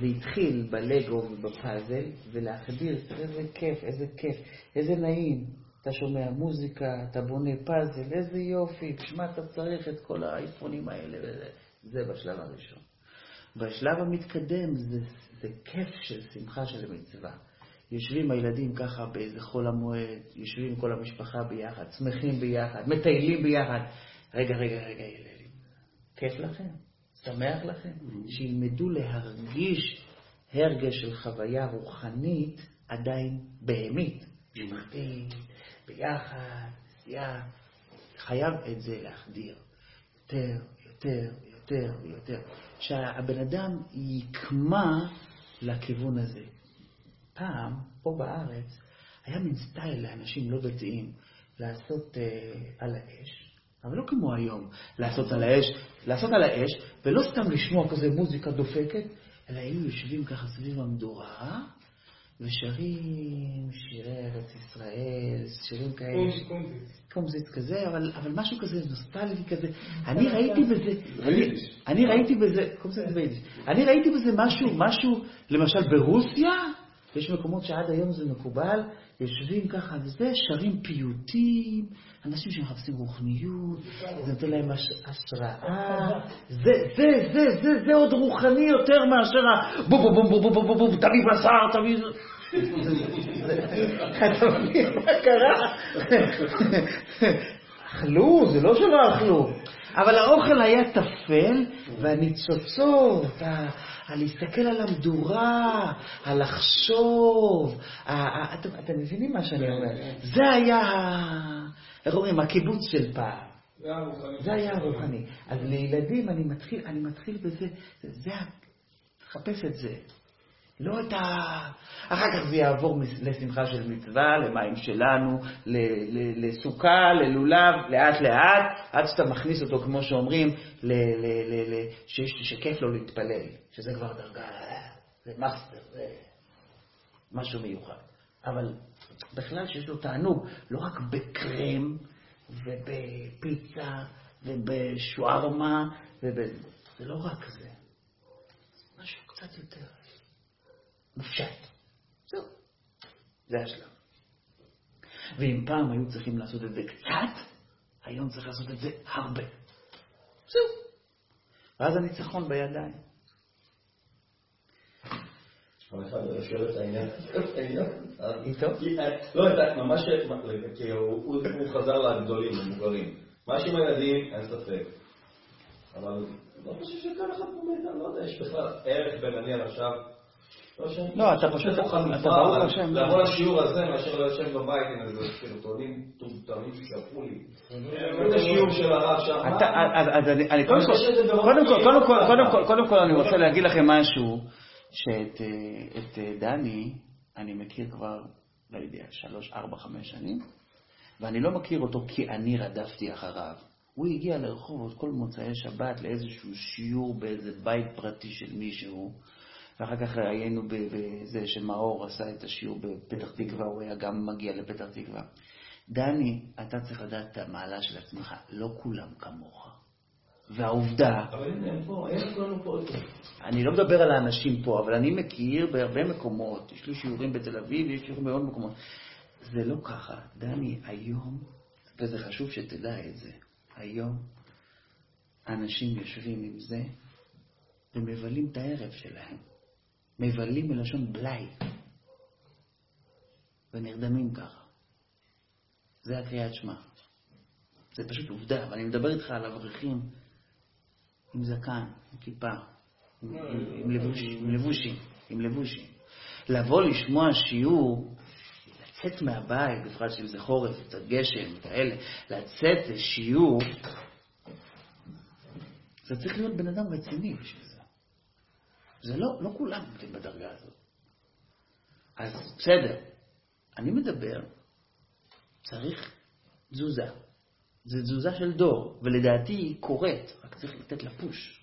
זה התחיל בלגו ובפאזל, ולהחדיר, איזה כיף, איזה כיף, איזה נעים. אתה שומע מוזיקה, אתה בונה פאזל, איזה יופי, בשביל מה אתה צריך את כל האייפונים האלה וזה. זה בשלב הראשון. בשלב המתקדם זה, זה כיף של שמחה של מצווה. יושבים הילדים ככה באיזה חול המועד, יושבים כל המשפחה ביחד, שמחים ביחד, מטיילים ביחד. רגע, רגע, רגע, ילדים, כיף לכם? שמח לכם? שילמדו להרגיש הרגש של חוויה רוחנית עדיין בהמית, משפחתית, ביחד, נסיעה. חייב את זה להחדיר. יותר, יותר, יותר ויותר. שהבן אדם יקמע לכיוון הזה. פעם, פה בארץ, היה מין סטייל לאנשים לא דתיים לעשות אה, על האש, אבל לא כמו היום, לעשות על האש, לעשות על האש, ולא סתם לשמוע כזה מוזיקה דופקת, אלא היו יושבים ככה סביב המדורה, ושרים שירי ארץ ישראל, שירים כאלה. קומזיץ כזה, אבל, אבל משהו כזה נוסטלגי כזה. אני ראיתי בזה, אני, אני ראיתי בזה, קומזיץ ביידיש. אני ראיתי בזה משהו, משהו, למשל ברוסיה, יש מקומות שעד היום זה מקובל, יושבים ככה וזה, שרים פיוטים, אנשים שמחפשים רוחניות, זה נותן להם השראה, זה, זה, זה, זה, זה עוד רוחני יותר מאשר ה... בום בום בום בום בום בום בום, תביא בשר, תביא... אתה מבין מה קרה? אכלו, זה לא שלא אכלו. אבל האוכל היה טפל, והניצוצות, להסתכל על המדורה, הלחשוב, אתם מבינים מה שאני אומר? זה היה, איך אומרים, הקיבוץ של פעם. זה היה הרוחני. אז לילדים אני מתחיל, אני מתחיל בזה, זה, תחפש את זה. לא את ה... אחר כך זה יעבור לשמחה של מצווה, למים שלנו, לסוכה, ללולב, לאט לאט, עד שאתה מכניס אותו, כמו שאומרים, שכיף לו להתפלל, שזה כבר דרגה, זה מאסטר, זה משהו מיוחד. אבל בכלל שיש לו תענוג, לא רק בקרם ובפיצה ובשוארמה, זה לא רק זה, משהו קצת יותר. מופשט. זהו. זה השלב. ואם פעם היו צריכים לעשות את זה קצת, היום צריך לעשות את זה הרבה. זהו. ואז הניצחון בידיים. איתו? לא, ממש, כי הוא חזר לגדולים, למבוגרים. מה שעם הילדים, אין ספק. אבל לא חושב שכל אחד פה מאיתנו, לא יודע, יש בכלל ערך בין אני עכשיו לא, אתה פשוט, אתה ברוך השם. לבוא לשיעור הזה מאשר לשבת בבית עם איזה סרטונים טומטמים ששלחו לי. את השיעור של הרב שם. אז אני קודם כל אני רוצה להגיד לכם משהו, שאת דני אני מכיר כבר, לא יודע, שלוש, ארבע, חמש שנים, ואני לא מכיר אותו כי אני רדפתי אחריו. הוא הגיע לרחובות כל מוצאי שבת לאיזשהו שיעור באיזה בית פרטי של מישהו. ואחר כך היינו בזה שמאור עשה את השיעור בפתח תקווה, הוא היה גם מגיע לפתח תקווה. דני, אתה צריך לדעת את המעלה של עצמך, לא כולם כמוך. והעובדה... אבל הנה, הם פה, אין כולנו פה. אני לא מדבר על האנשים פה, אבל אני מכיר בהרבה מקומות, יש לי שיעורים בתל אביב, יש שיעורים בעוד מקומות. זה לא ככה. דני, היום, וזה חשוב שתדע את זה, היום אנשים יושבים עם זה ומבלים את הערב שלהם. מבלים מלשון בלאי, ונרדמים ככה. זה הקריאת שמע. זה פשוט עובדה, ואני מדבר איתך על אברכים עם זקן, עם כיפה, עם, עם, עם, לבוש, עם לבושים, עם לבושים. לבוא לשמוע שיעור, לצאת מהבית, בפרט שאם זה חורף, קצת גשם, כאלה, לצאת לשיעור, זה צריך להיות בן אדם רציני בשביל זה. לא, לא כולם עומדים בדרגה הזאת. אז בסדר, אני מדבר, צריך תזוזה. זו תזוזה של דור, ולדעתי היא קורית, רק צריך לתת לה פוש.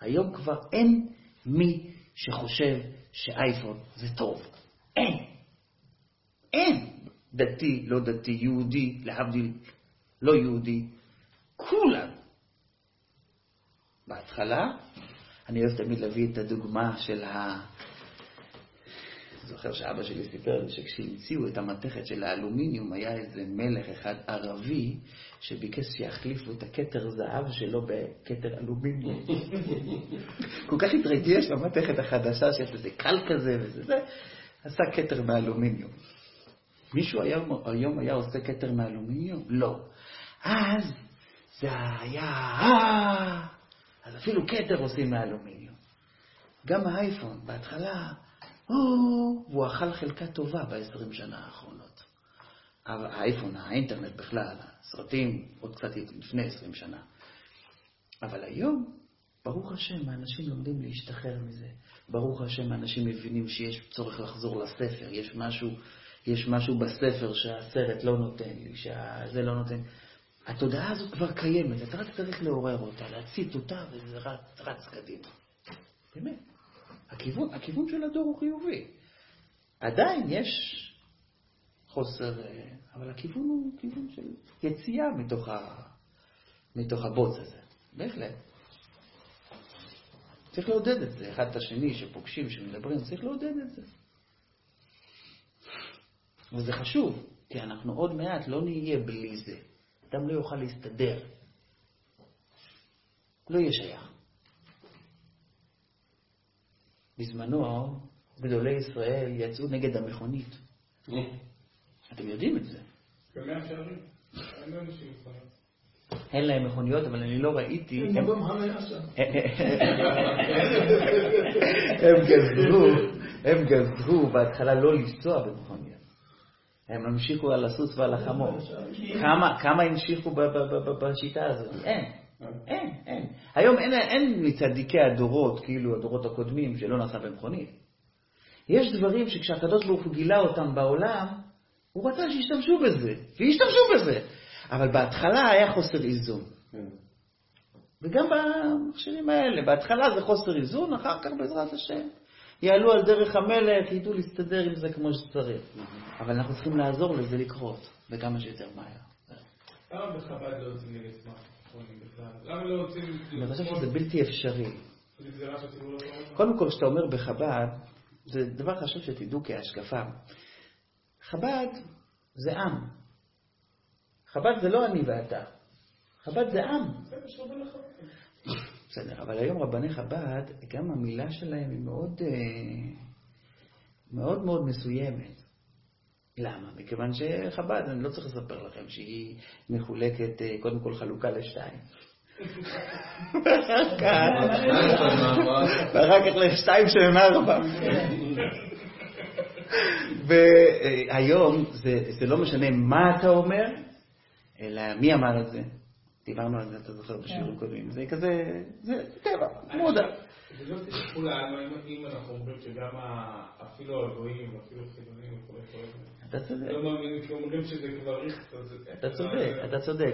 היום כבר אין מי שחושב שאייפון זה טוב. אין. אין. דתי, לא דתי, יהודי, להבדיל, לא יהודי. כולם. בהתחלה, אני אוהב תמיד להביא את הדוגמה של ה... זוכר שאבא שלי סיפר לי שכשהמציאו את המתכת של האלומיניום, היה איזה מלך אחד ערבי שביקש שיחליפו את הכתר זהב שלו בכתר אלומיניום. [LAUGHS] כל כך התרגש במתכת החדשה שיש איזה קל כזה וזה, זה, עשה כתר מאלומיניום. מישהו היום, היום היה עושה כתר מאלומיניום? לא. אז זה היה... אז אפילו כתר עושים מאלומיניום. גם האייפון, בהתחלה... והוא אכל חלקה טובה ב-20 שנה האחרונות. האייפון, האינטרנט בכלל, הסרטים, עוד קצת לפני 20 שנה. אבל היום, ברוך השם, האנשים לומדים להשתחרר מזה. ברוך השם, האנשים מבינים שיש צורך לחזור לספר. יש משהו, יש משהו בספר שהסרט לא נותן לי, שזה לא נותן. התודעה הזאת כבר קיימת, אתה רק צריך לעורר אותה, להצית אותה, וזה רץ, רץ קדימה. באמת. הכיוון, הכיוון של הדור הוא חיובי. עדיין יש חוסר, אבל הכיוון הוא כיוון של יציאה מתוך, ה, מתוך הבוץ הזה. בהחלט. צריך לעודד את זה, אחד את השני, שפוגשים, שמדברים, צריך לעודד את זה. וזה חשוב, כי אנחנו עוד מעט לא נהיה בלי זה. אדם לא יוכל להסתדר. לא יהיה שייך. בזמנו, גדולי ישראל יצאו נגד המכונית. אתם יודעים את זה. אין להם מכוניות, אבל אני לא ראיתי... [LAUGHS] הם גזרו, הם גזרו בהתחלה לא לנסוע במכוניות. הם המשיכו על הסוס ועל החמור. כמה המשיכו בשיטה הזאת? אין. אין, אין. היום אין, אין מצדיקי הדורות, כאילו הדורות הקודמים, שלא נסע במכונית. יש דברים שכשהקדוש ברוך הוא גילה אותם בעולם, הוא רצה שישתמשו בזה, וישתמשו בזה. אבל בהתחלה היה חוסר איזון. וגם במכשירים האלה, בהתחלה זה חוסר איזון, אחר כך בעזרת השם. יעלו על דרך המלך, ידעו להסתדר עם זה כמו שצריך. אבל אנחנו צריכים לעזור לזה לקרות, וכמה שיותר מהר. למה בחב"ד לא יוצאים נגד למה לא רוצים... אני חושב שזה בלתי אפשרי. קודם כל, כשאתה אומר בחב"ד, זה דבר חשוב שתדעו כהשקפה. חב"ד זה עם. חב"ד זה לא אני ואתה. חב"ד זה עם. בסדר, אבל היום רבני חב"ד, גם המילה שלהם היא מאוד מאוד מאוד מסוימת. למה? מכיוון שחב"ד, אני לא צריך לספר לכם שהיא מחולקת, קודם כל חלוקה לשתיים. ואחר כך לשתיים שהן ארבע. והיום זה לא משנה מה אתה אומר, אלא מי אמר את זה. דיברנו על זה, אתה זוכר, בשיעורים קודמים. זה כזה, זה טבע, מודע. זה לא תשכחו לנו אם אנחנו אומרים שגם אפילו הגויים, אפילו חילונים וכו' אתה צודק. לא מאמינים כי אומרים שזה כבר ריכט. אתה צודק, אתה צודק,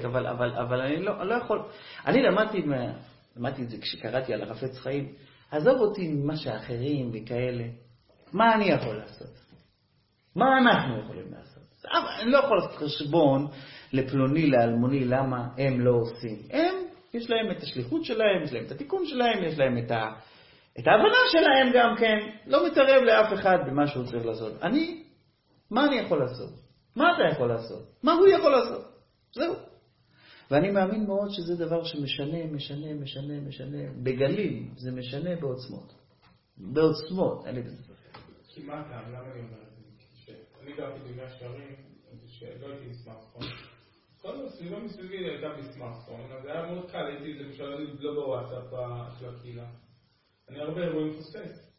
אבל אני לא יכול... אני למדתי למדתי את זה כשקראתי על החפץ חיים. עזוב אותי ממה שאחרים וכאלה. מה אני יכול לעשות? מה אנחנו יכולים לעשות? אני לא יכול לעשות חשבון לפלוני, לאלמוני, למה הם לא עושים. הם, יש להם את השליחות שלהם, יש להם את התיקון שלהם, יש להם את, ה, את ההבנה שלהם גם כן. לא מתערב לאף אחד במה שהוא צריך לעשות. אני, מה אני יכול לעשות? מה אתה יכול לעשות? מה הוא יכול לעשות? זהו. ואני מאמין מאוד שזה דבר שמשנה, משנה, משנה, משנה, בגלים, זה משנה בעוצמות. בעוצמות, אין לי בזה ספק. כי מה הטעם? למה אני אומר את זה? אני גרתי במאה שערים, שלא הייתי עם סמארטפון. כל הסביבה מסביבי הייתה בסמארטפון, אז היה מאוד קל, הייתי למשל לא בוואטסאפ של הקהילה. אני הרבה אירועים מפספס.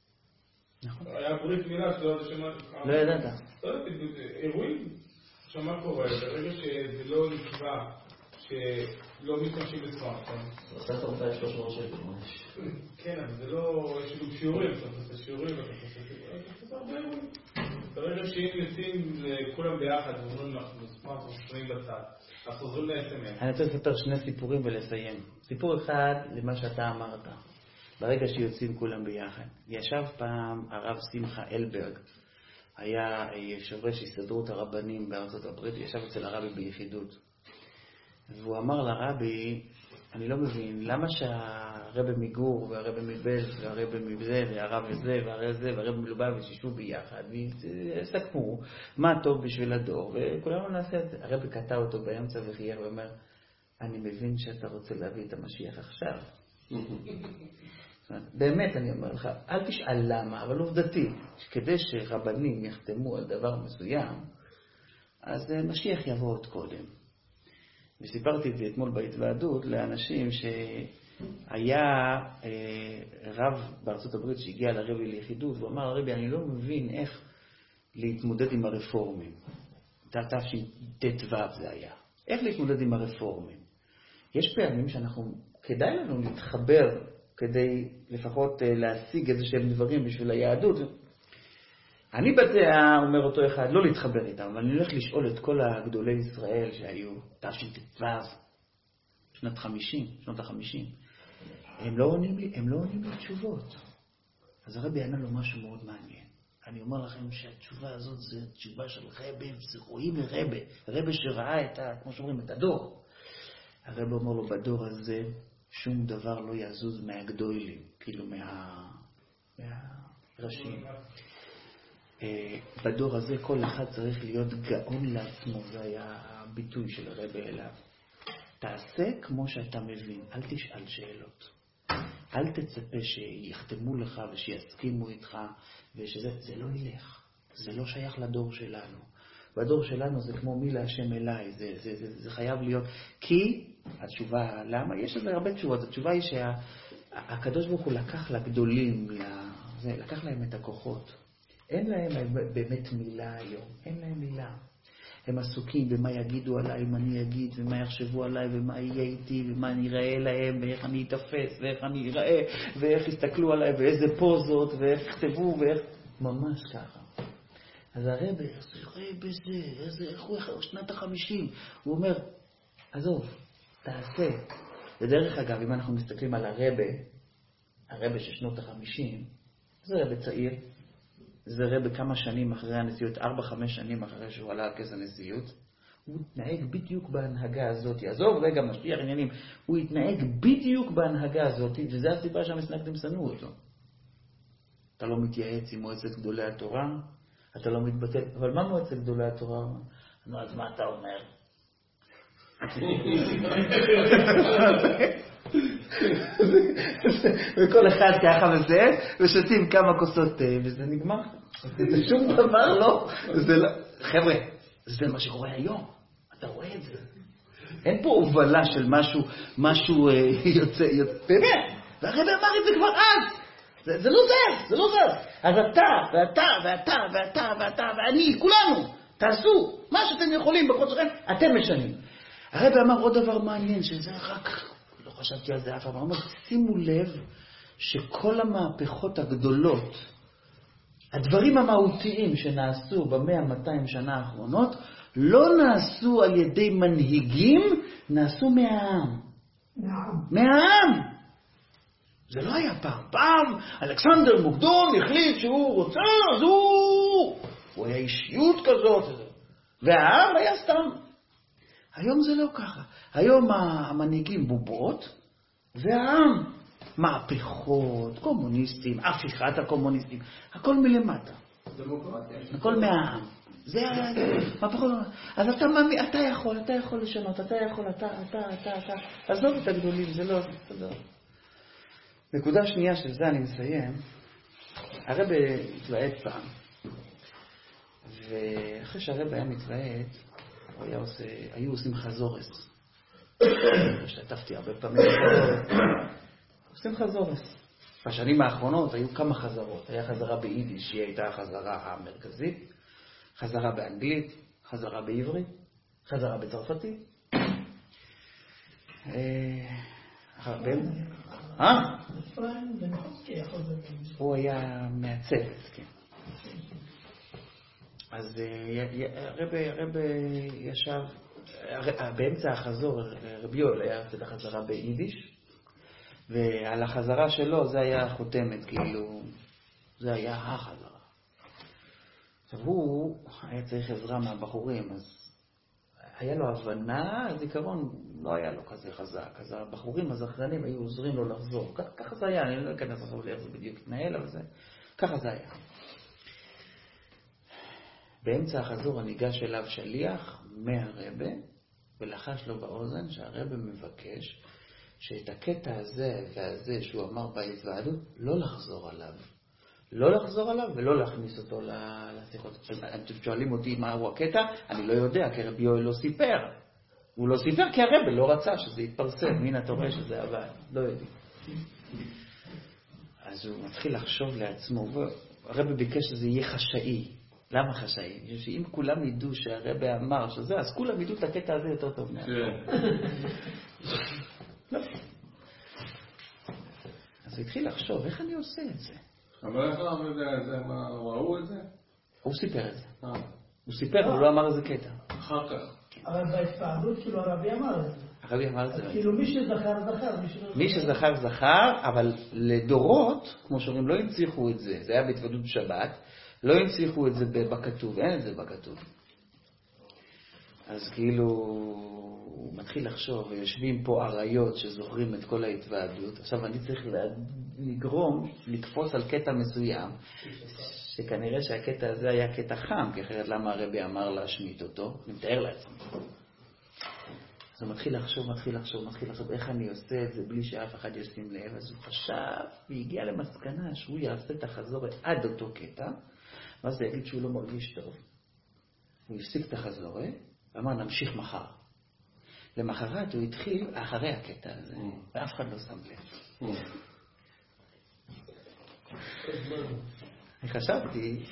נכון. היה ברית מילה שלא שמע... לא ידעת. לא ידעתי, אירועים. עכשיו מה קורה? ברגע שזה לא נקבע, שלא משתמשים בסמארטפון. עושה את הרופא 300 שקל, מה יש? כן, אבל זה לא... יש גם שיעורים, אתה עושה שיעורים, אתה עושה הרבה אירועים. ברגע שאם יוצאים כולם ביחד ואומרים אנחנו סמארטפון, שמים בצד, אני רוצה לספר שני סיפורים ולסיים. סיפור אחד למה שאתה אמרת. ברגע שיוצאים כולם ביחד. ישב פעם הרב שמחה אלברג, היה יושב ראש הסתדרות הרבנים בארצות הברית, ישב אצל הרבי ביחידות. והוא אמר לרבי, אני לא מבין, למה שהרבי מגור והרבי מבלז והרבי מזה והרב הזה והרבי זה והרבי מלובביץ' ישבו ביחד ויסכמו מה טוב בשביל הדור וכולנו נעשה את זה. הרבי קטע אותו באמצע וחייך ואומר, אני מבין שאתה רוצה להביא את המשיח עכשיו. [LAUGHS] באמת אני אומר לך, אל תשאל למה, אבל עובדתית, כדי שרבנים יחתמו על דבר מסוים, אז משיח יבוא עוד קודם. וסיפרתי את זה אתמול בהתוועדות לאנשים שהיה אה, רב בארצות הברית שהגיע לרבי ליחידות, והוא אמר לרבי, אני לא מבין איך להתמודד עם הרפורמים. תשט"ו זה היה. איך להתמודד עם הרפורמים? יש פעמים שאנחנו, כדאי לנו להתחבר כדי לפחות להשיג איזה שהם דברים בשביל היהדות. אני בדעה, אומר אותו אחד, לא להתחבר איתם, אבל אני הולך לשאול את כל הגדולי ישראל שהיו תשט"ו, שנת 50, שנות ה-50. הם לא עונים לי, הם לא עונים לי תשובות. אז הרבי ענה לו משהו מאוד מעניין. אני אומר לכם שהתשובה הזאת זה תשובה של רבי, רואים מרבי, רבי שראה את ה... כמו שאומרים, את הדור. הרבי אומר לו, בדור הזה שום דבר לא יזוז מהגדולים, כאילו מה... מהראשים. בדור הזה כל אחד צריך להיות גאון לעצמו, זה היה הביטוי של הרבי אליו. תעשה כמו שאתה מבין, אל תשאל שאלות. אל תצפה שיחתמו לך ושיסכימו איתך, ושזה, זה לא ילך. זה לא שייך לדור שלנו. בדור שלנו זה כמו מי להשם אליי, זה, זה, זה, זה חייב להיות. כי, התשובה, למה? יש לזה הרבה תשובות. התשובה היא שהקדוש ברוך הוא לקח לגדולים, זה, לקח להם את הכוחות. אין להם באמת מילה היום, אין להם מילה. הם עסוקים במה יגידו עליי, מה אני אגיד, ומה יחשבו עליי, ומה יהיה איתי, ומה אני אראה להם, ואיך אני אתפס, ואיך אני אראה, ואיך יסתכלו עליי, ואיזה פוזות, ואיך יכתבו, ואיך... ממש ככה. אז הרב, איזה רב זה, איזה, איך הוא, שנת החמישים. הוא אומר, עזוב, תעשה. ודרך אגב, אם אנחנו מסתכלים על הרבה, הרבה של שנות החמישים, זה רבה צעיר, זה רבה כמה שנים אחרי הנשיאות, ארבע, חמש שנים אחרי שהוא עלה על כס הנשיאות, הוא התנהג בדיוק בהנהגה הזאת. עזוב רגע, משפיע עניינים, הוא התנהג בדיוק בהנהגה הזאת, וזו הסיבה שהמסנגדים שנאו אותו. אתה לא מתייעץ עם מועצת גדולי התורה, אתה לא מתבטל, אבל מה מועצת גדולי התורה? נו, אז מה אתה אומר? [LAUGHS] [LAUGHS] וכל אחד ככה וזה, ושותים כמה כוסות תה, וזה נגמר. זה [LAUGHS] שום דבר לא, זה לא, חבר'ה, זה מה שקורה היום, אתה רואה את זה. אין פה הובלה של משהו, משהו [LAUGHS] יוצא, באמת, והרבי אמר את זה כבר אז. זה, זה לא זז, זה לא זז. אז אתה, ואתה, ואתה, ואתה, ואתה, ואני, כולנו, תעשו מה שאתם יכולים בכל שלכם, אתם משנים. הרבי אמר עוד דבר מעניין, שזה רק, חשבתי על זה אף פעם, הוא אמר, שימו לב שכל המהפכות הגדולות, הדברים המהותיים שנעשו במאה, מאתיים שנה האחרונות, לא נעשו על ידי מנהיגים, נעשו מהעם. מהעם. זה לא היה פעם. פעם אלכסנדר מוקדון החליט שהוא רוצה, אז הוא... הוא היה אישיות כזאת. והעם היה סתם. היום זה לא ככה. היום המנהיגים בובות, והעם מהפכות, קומוניסטים, הפיכת הקומוניסטים, הכל מלמטה. הכל מהעם. זה מהפכות. אז אתה, אתה יכול, אתה יכול לשנות, אתה יכול, אתה, אתה, אתה, אתה. עזוב את הגדולים, זה לא... נקודה שנייה של זה אני מסיים. הרב התלהט פעם, ואחרי שהרב היה מתלהט, היו עושים חזורס. השתתפתי הרבה פעמים. עושים חזורס. בשנים האחרונות היו כמה חזרות. היה חזרה ביידיש, שהיא הייתה החזרה המרכזית, חזרה באנגלית, חזרה בעברית, חזרה בצרפתית. אה? הוא היה מהצוות, כן. אז אה, הרב ישב, באמצע החזור, רבי יואל היה עושה את החזרה ביידיש, ועל החזרה שלו זה היה חותמת, כאילו, זה היה החזרה. עכשיו הוא היה צריך עזרה מהבחורים, אז היה לו הבנה, זיכרון לא היה לו כזה חזק, אז הבחורים הזכרנים היו עוזרים לו לחזור. ככה זה היה, אני לא אכנס עכשיו לאיך זה בדיוק התנהל, אבל זה, ככה זה היה. באמצע החזור ניגש אליו שליח מהרבה, ולחש לו באוזן שהרבה מבקש שאת הקטע הזה והזה שהוא אמר בהתוועדות, לא לחזור עליו. לא לחזור עליו ולא להכניס אותו לשיחות. אתם שואלים אותי מהו הקטע? אני לא יודע, כי רבי יואל לא סיפר. הוא לא סיפר כי הרב לא רצה שזה יתפרסם. הנה אתה רואה שזה עבד. לא יודעים. אז הוא מתחיל לחשוב לעצמו, הרב ביקש שזה יהיה חשאי. למה חשאי? בשביל שאם כולם ידעו שהרב אמר שזה, אז כולם ידעו את הקטע הזה יותר טוב מה... כן. [LAUGHS] לא. אז הוא התחיל לחשוב, איך אני עושה את זה? אבל איך הרב יודע את זה? מה, ראו את זה? הוא סיפר את זה. אה. הוא סיפר, הוא לא אמר איזה קטע. אחר כך. אבל בהתפעלות, כאילו הרבי אמר את זה. הרבי אמר את זה. כאילו מי שזכר, זכר. מי שזכר, זכר, אבל לדורות, כמו שאומרים, לא הנציחו את זה. זה היה בהתוודות בשבת. לא הנציחו את זה בכתוב, אין את זה בכתוב. אז כאילו, הוא מתחיל לחשוב, ויושבים פה אריות שזוכרים את כל ההתוועדות. עכשיו אני צריך לגרום, לקפוץ על קטע מסוים, שכנראה שהקטע הזה היה קטע חם, כי אחרת למה הרבי אמר להשמיט אותו? אני מתאר לעצמי. אז הוא מתחיל לחשוב, מתחיל לחשוב, מתחיל לחשוב איך אני עושה את זה בלי שאף אחד ישים לב. אז הוא חשב והגיע למסקנה שהוא יעשה את החזורת עד אותו קטע, ואז הוא יגיד שהוא לא מרגיש טוב. הוא הפסיק את החזורת, ואמר נמשיך מחר. למחרת הוא התחיל אחרי הקטע הזה, mm. ואף אחד לא שם לב. Mm. אני חשבתי,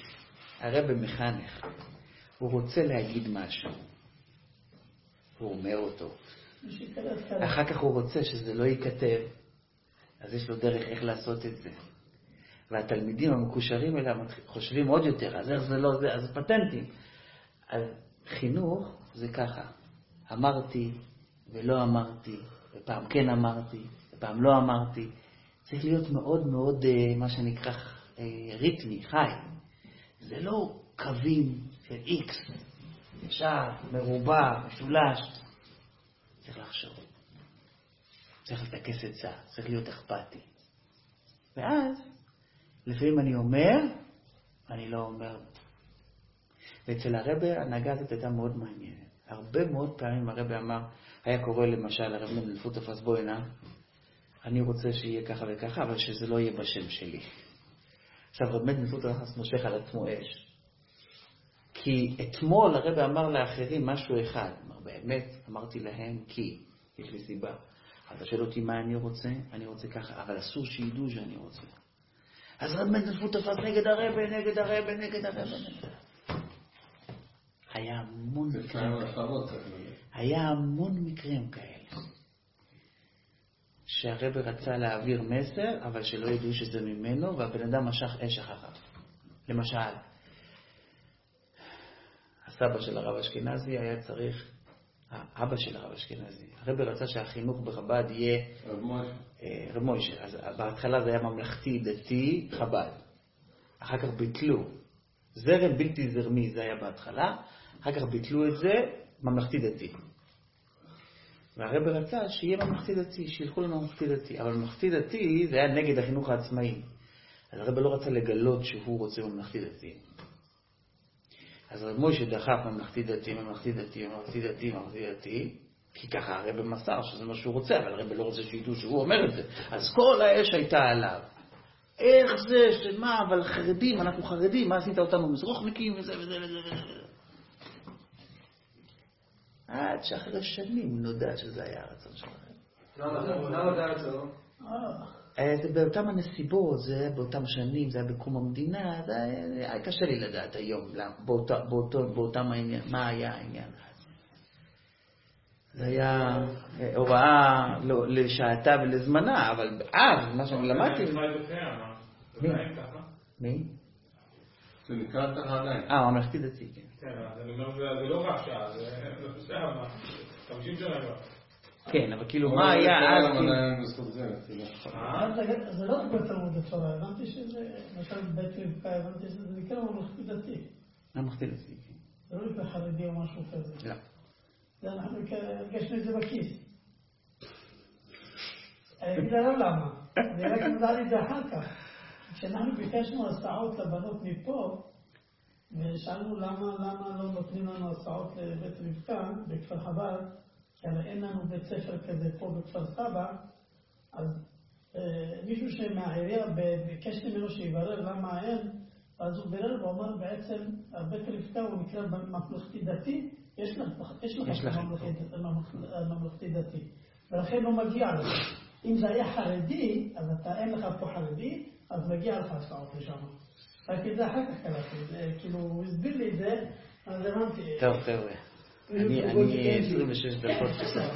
הרב מחנך, הוא רוצה להגיד משהו. הוא אומר אותו. אחר כך הוא רוצה שזה לא ייכתב, אז יש לו דרך איך לעשות את זה. והתלמידים המקושרים אליו חושבים עוד יותר, אז איך זה לא זה, אז פטנטים. אז חינוך זה ככה, אמרתי ולא אמרתי, ופעם כן אמרתי, ופעם לא אמרתי. צריך להיות מאוד מאוד, אה, מה שנקרא, אה, ריתמי, חי. זה לא קווים של איקס, ישר, מרובע, משולש. צריך לחשוב. צריך לטכס עצה, צריך להיות אכפתי. ואז, לפעמים אני אומר, אני לא אומר. ואצל הרבה ההנהגה הזאת הייתה מאוד מעניינת. הרבה מאוד פעמים הרבה אמר, היה קורא למשל הרב מנדל בוינה, אני רוצה שיהיה ככה וככה, אבל שזה לא יהיה בשם שלי. עכשיו רב מנדל פוטרפס מושך על עצמו אש. כי אתמול הרב אמר לאחרים משהו אחד. אמר, באמת, אמרתי להם כי, יש לי סיבה. אתה שואל אותי מה אני רוצה, אני רוצה ככה, אבל אסור שידעו שאני רוצה. אז רב מנדלפוט תפס נגד הרבה, נגד הרבה, נגד הרבה, נגד היה המון מקרים כאלה. היה המון מקרים כאלה. שהרבר רצה להעביר מסר, אבל שלא ידעו שזה ממנו, והבן אדם משך אש אחריו. למשל, הסבא של הרב אשכנזי היה צריך, האבא של הרב אשכנזי, הרבר רצה שהחינוך בחב"ד יהיה רב מוישה. אה, אז בהתחלה זה היה ממלכתי, דתי, חב"ד. אחר כך ביטלו. זרם בלתי זרמי זה היה בהתחלה, אחר כך ביטלו את זה, ממלכתי דתי. והרב רצה שיהיה ממלכתי דתי, שילכו לממלכתי דתי. אבל ממלכתי דתי זה היה נגד החינוך העצמאי. אז הרב לא רצה לגלות שהוא רוצה ממלכתי דתי. אז רב מוישה דחף ממלכתי דתי, ממלכתי דתי, ממלכתי דתי, ממלכתי דתי, כי ככה הרב מסר שזה מה שהוא רוצה, אבל הרב לא רוצה שידעו שהוא אומר את זה. אז כל האש הייתה עליו. איך זה, שמה, אבל חרדים, אנחנו חרדים, מה עשית אותנו מזרוחניקים וזה וזה וזה וזה. עד שאחרי שנים נודע שזה היה הרצון של הרב. למה זה היה רצונו? אה, זה באותם הנסיבות, זה היה באותם שנים, זה היה בקום המדינה, זה היה היה קשה לי לדעת היום למה- באותה- באותו- באותם העניין, מה היה העניין אז. זה היה אה, הוראה לא- לשעתה ולזמנה, אבל אז, מה שאני למדתי... אה? מי? זה נקרא ככה עדיין. אה, ממלכתי דתי, כן. כן, אני אומר, זה- זה לא רק שעה, זה זה בסדר, מה? 50 שנה כבר. כן, אבל כאילו, מה היה אז? כאילו- זה, כאילו. אז זה- לא רק בתלמוד התורה, הבנתי שזה, למשל בית רבקה, הבנתי שזה נקרא ממלכתי דתי. ממלכתי דתי, כן. זה לא נקרא חרדי או משהו כזה. לא. זה אנחנו הרגשנו את זה בכיס. אני אגיד לך למה. אני רק נודע לי את זה אחר כך. כשאנחנו ביקשנו הסעות לבנות מפה, ושאלנו למה, למה לא נותנים לנו הסעות לבית רבקה בכפר חב"ד, כי הרי אין לנו בית ספר כזה פה בכפר סבא, אז אה, מישהו שמהעירייה ביקש ממנו שיברר למה אין, אז הוא בירר ואומר בעצם, הבית רבקה הוא נקרא ממלכתי דתי, יש לך. ממלכתי דתי, ולכן לא מגיע לך. אם זה היה חרדי, אז אתה אין לך פה חרדי, אז מגיע לך הסעות לשם. רק את זה אחר כך קראתי, זה כאילו, הוא הסביר לי את זה, אז הבנתי. טוב, חבר'ה. Они, они трудно сейчас до корпуса.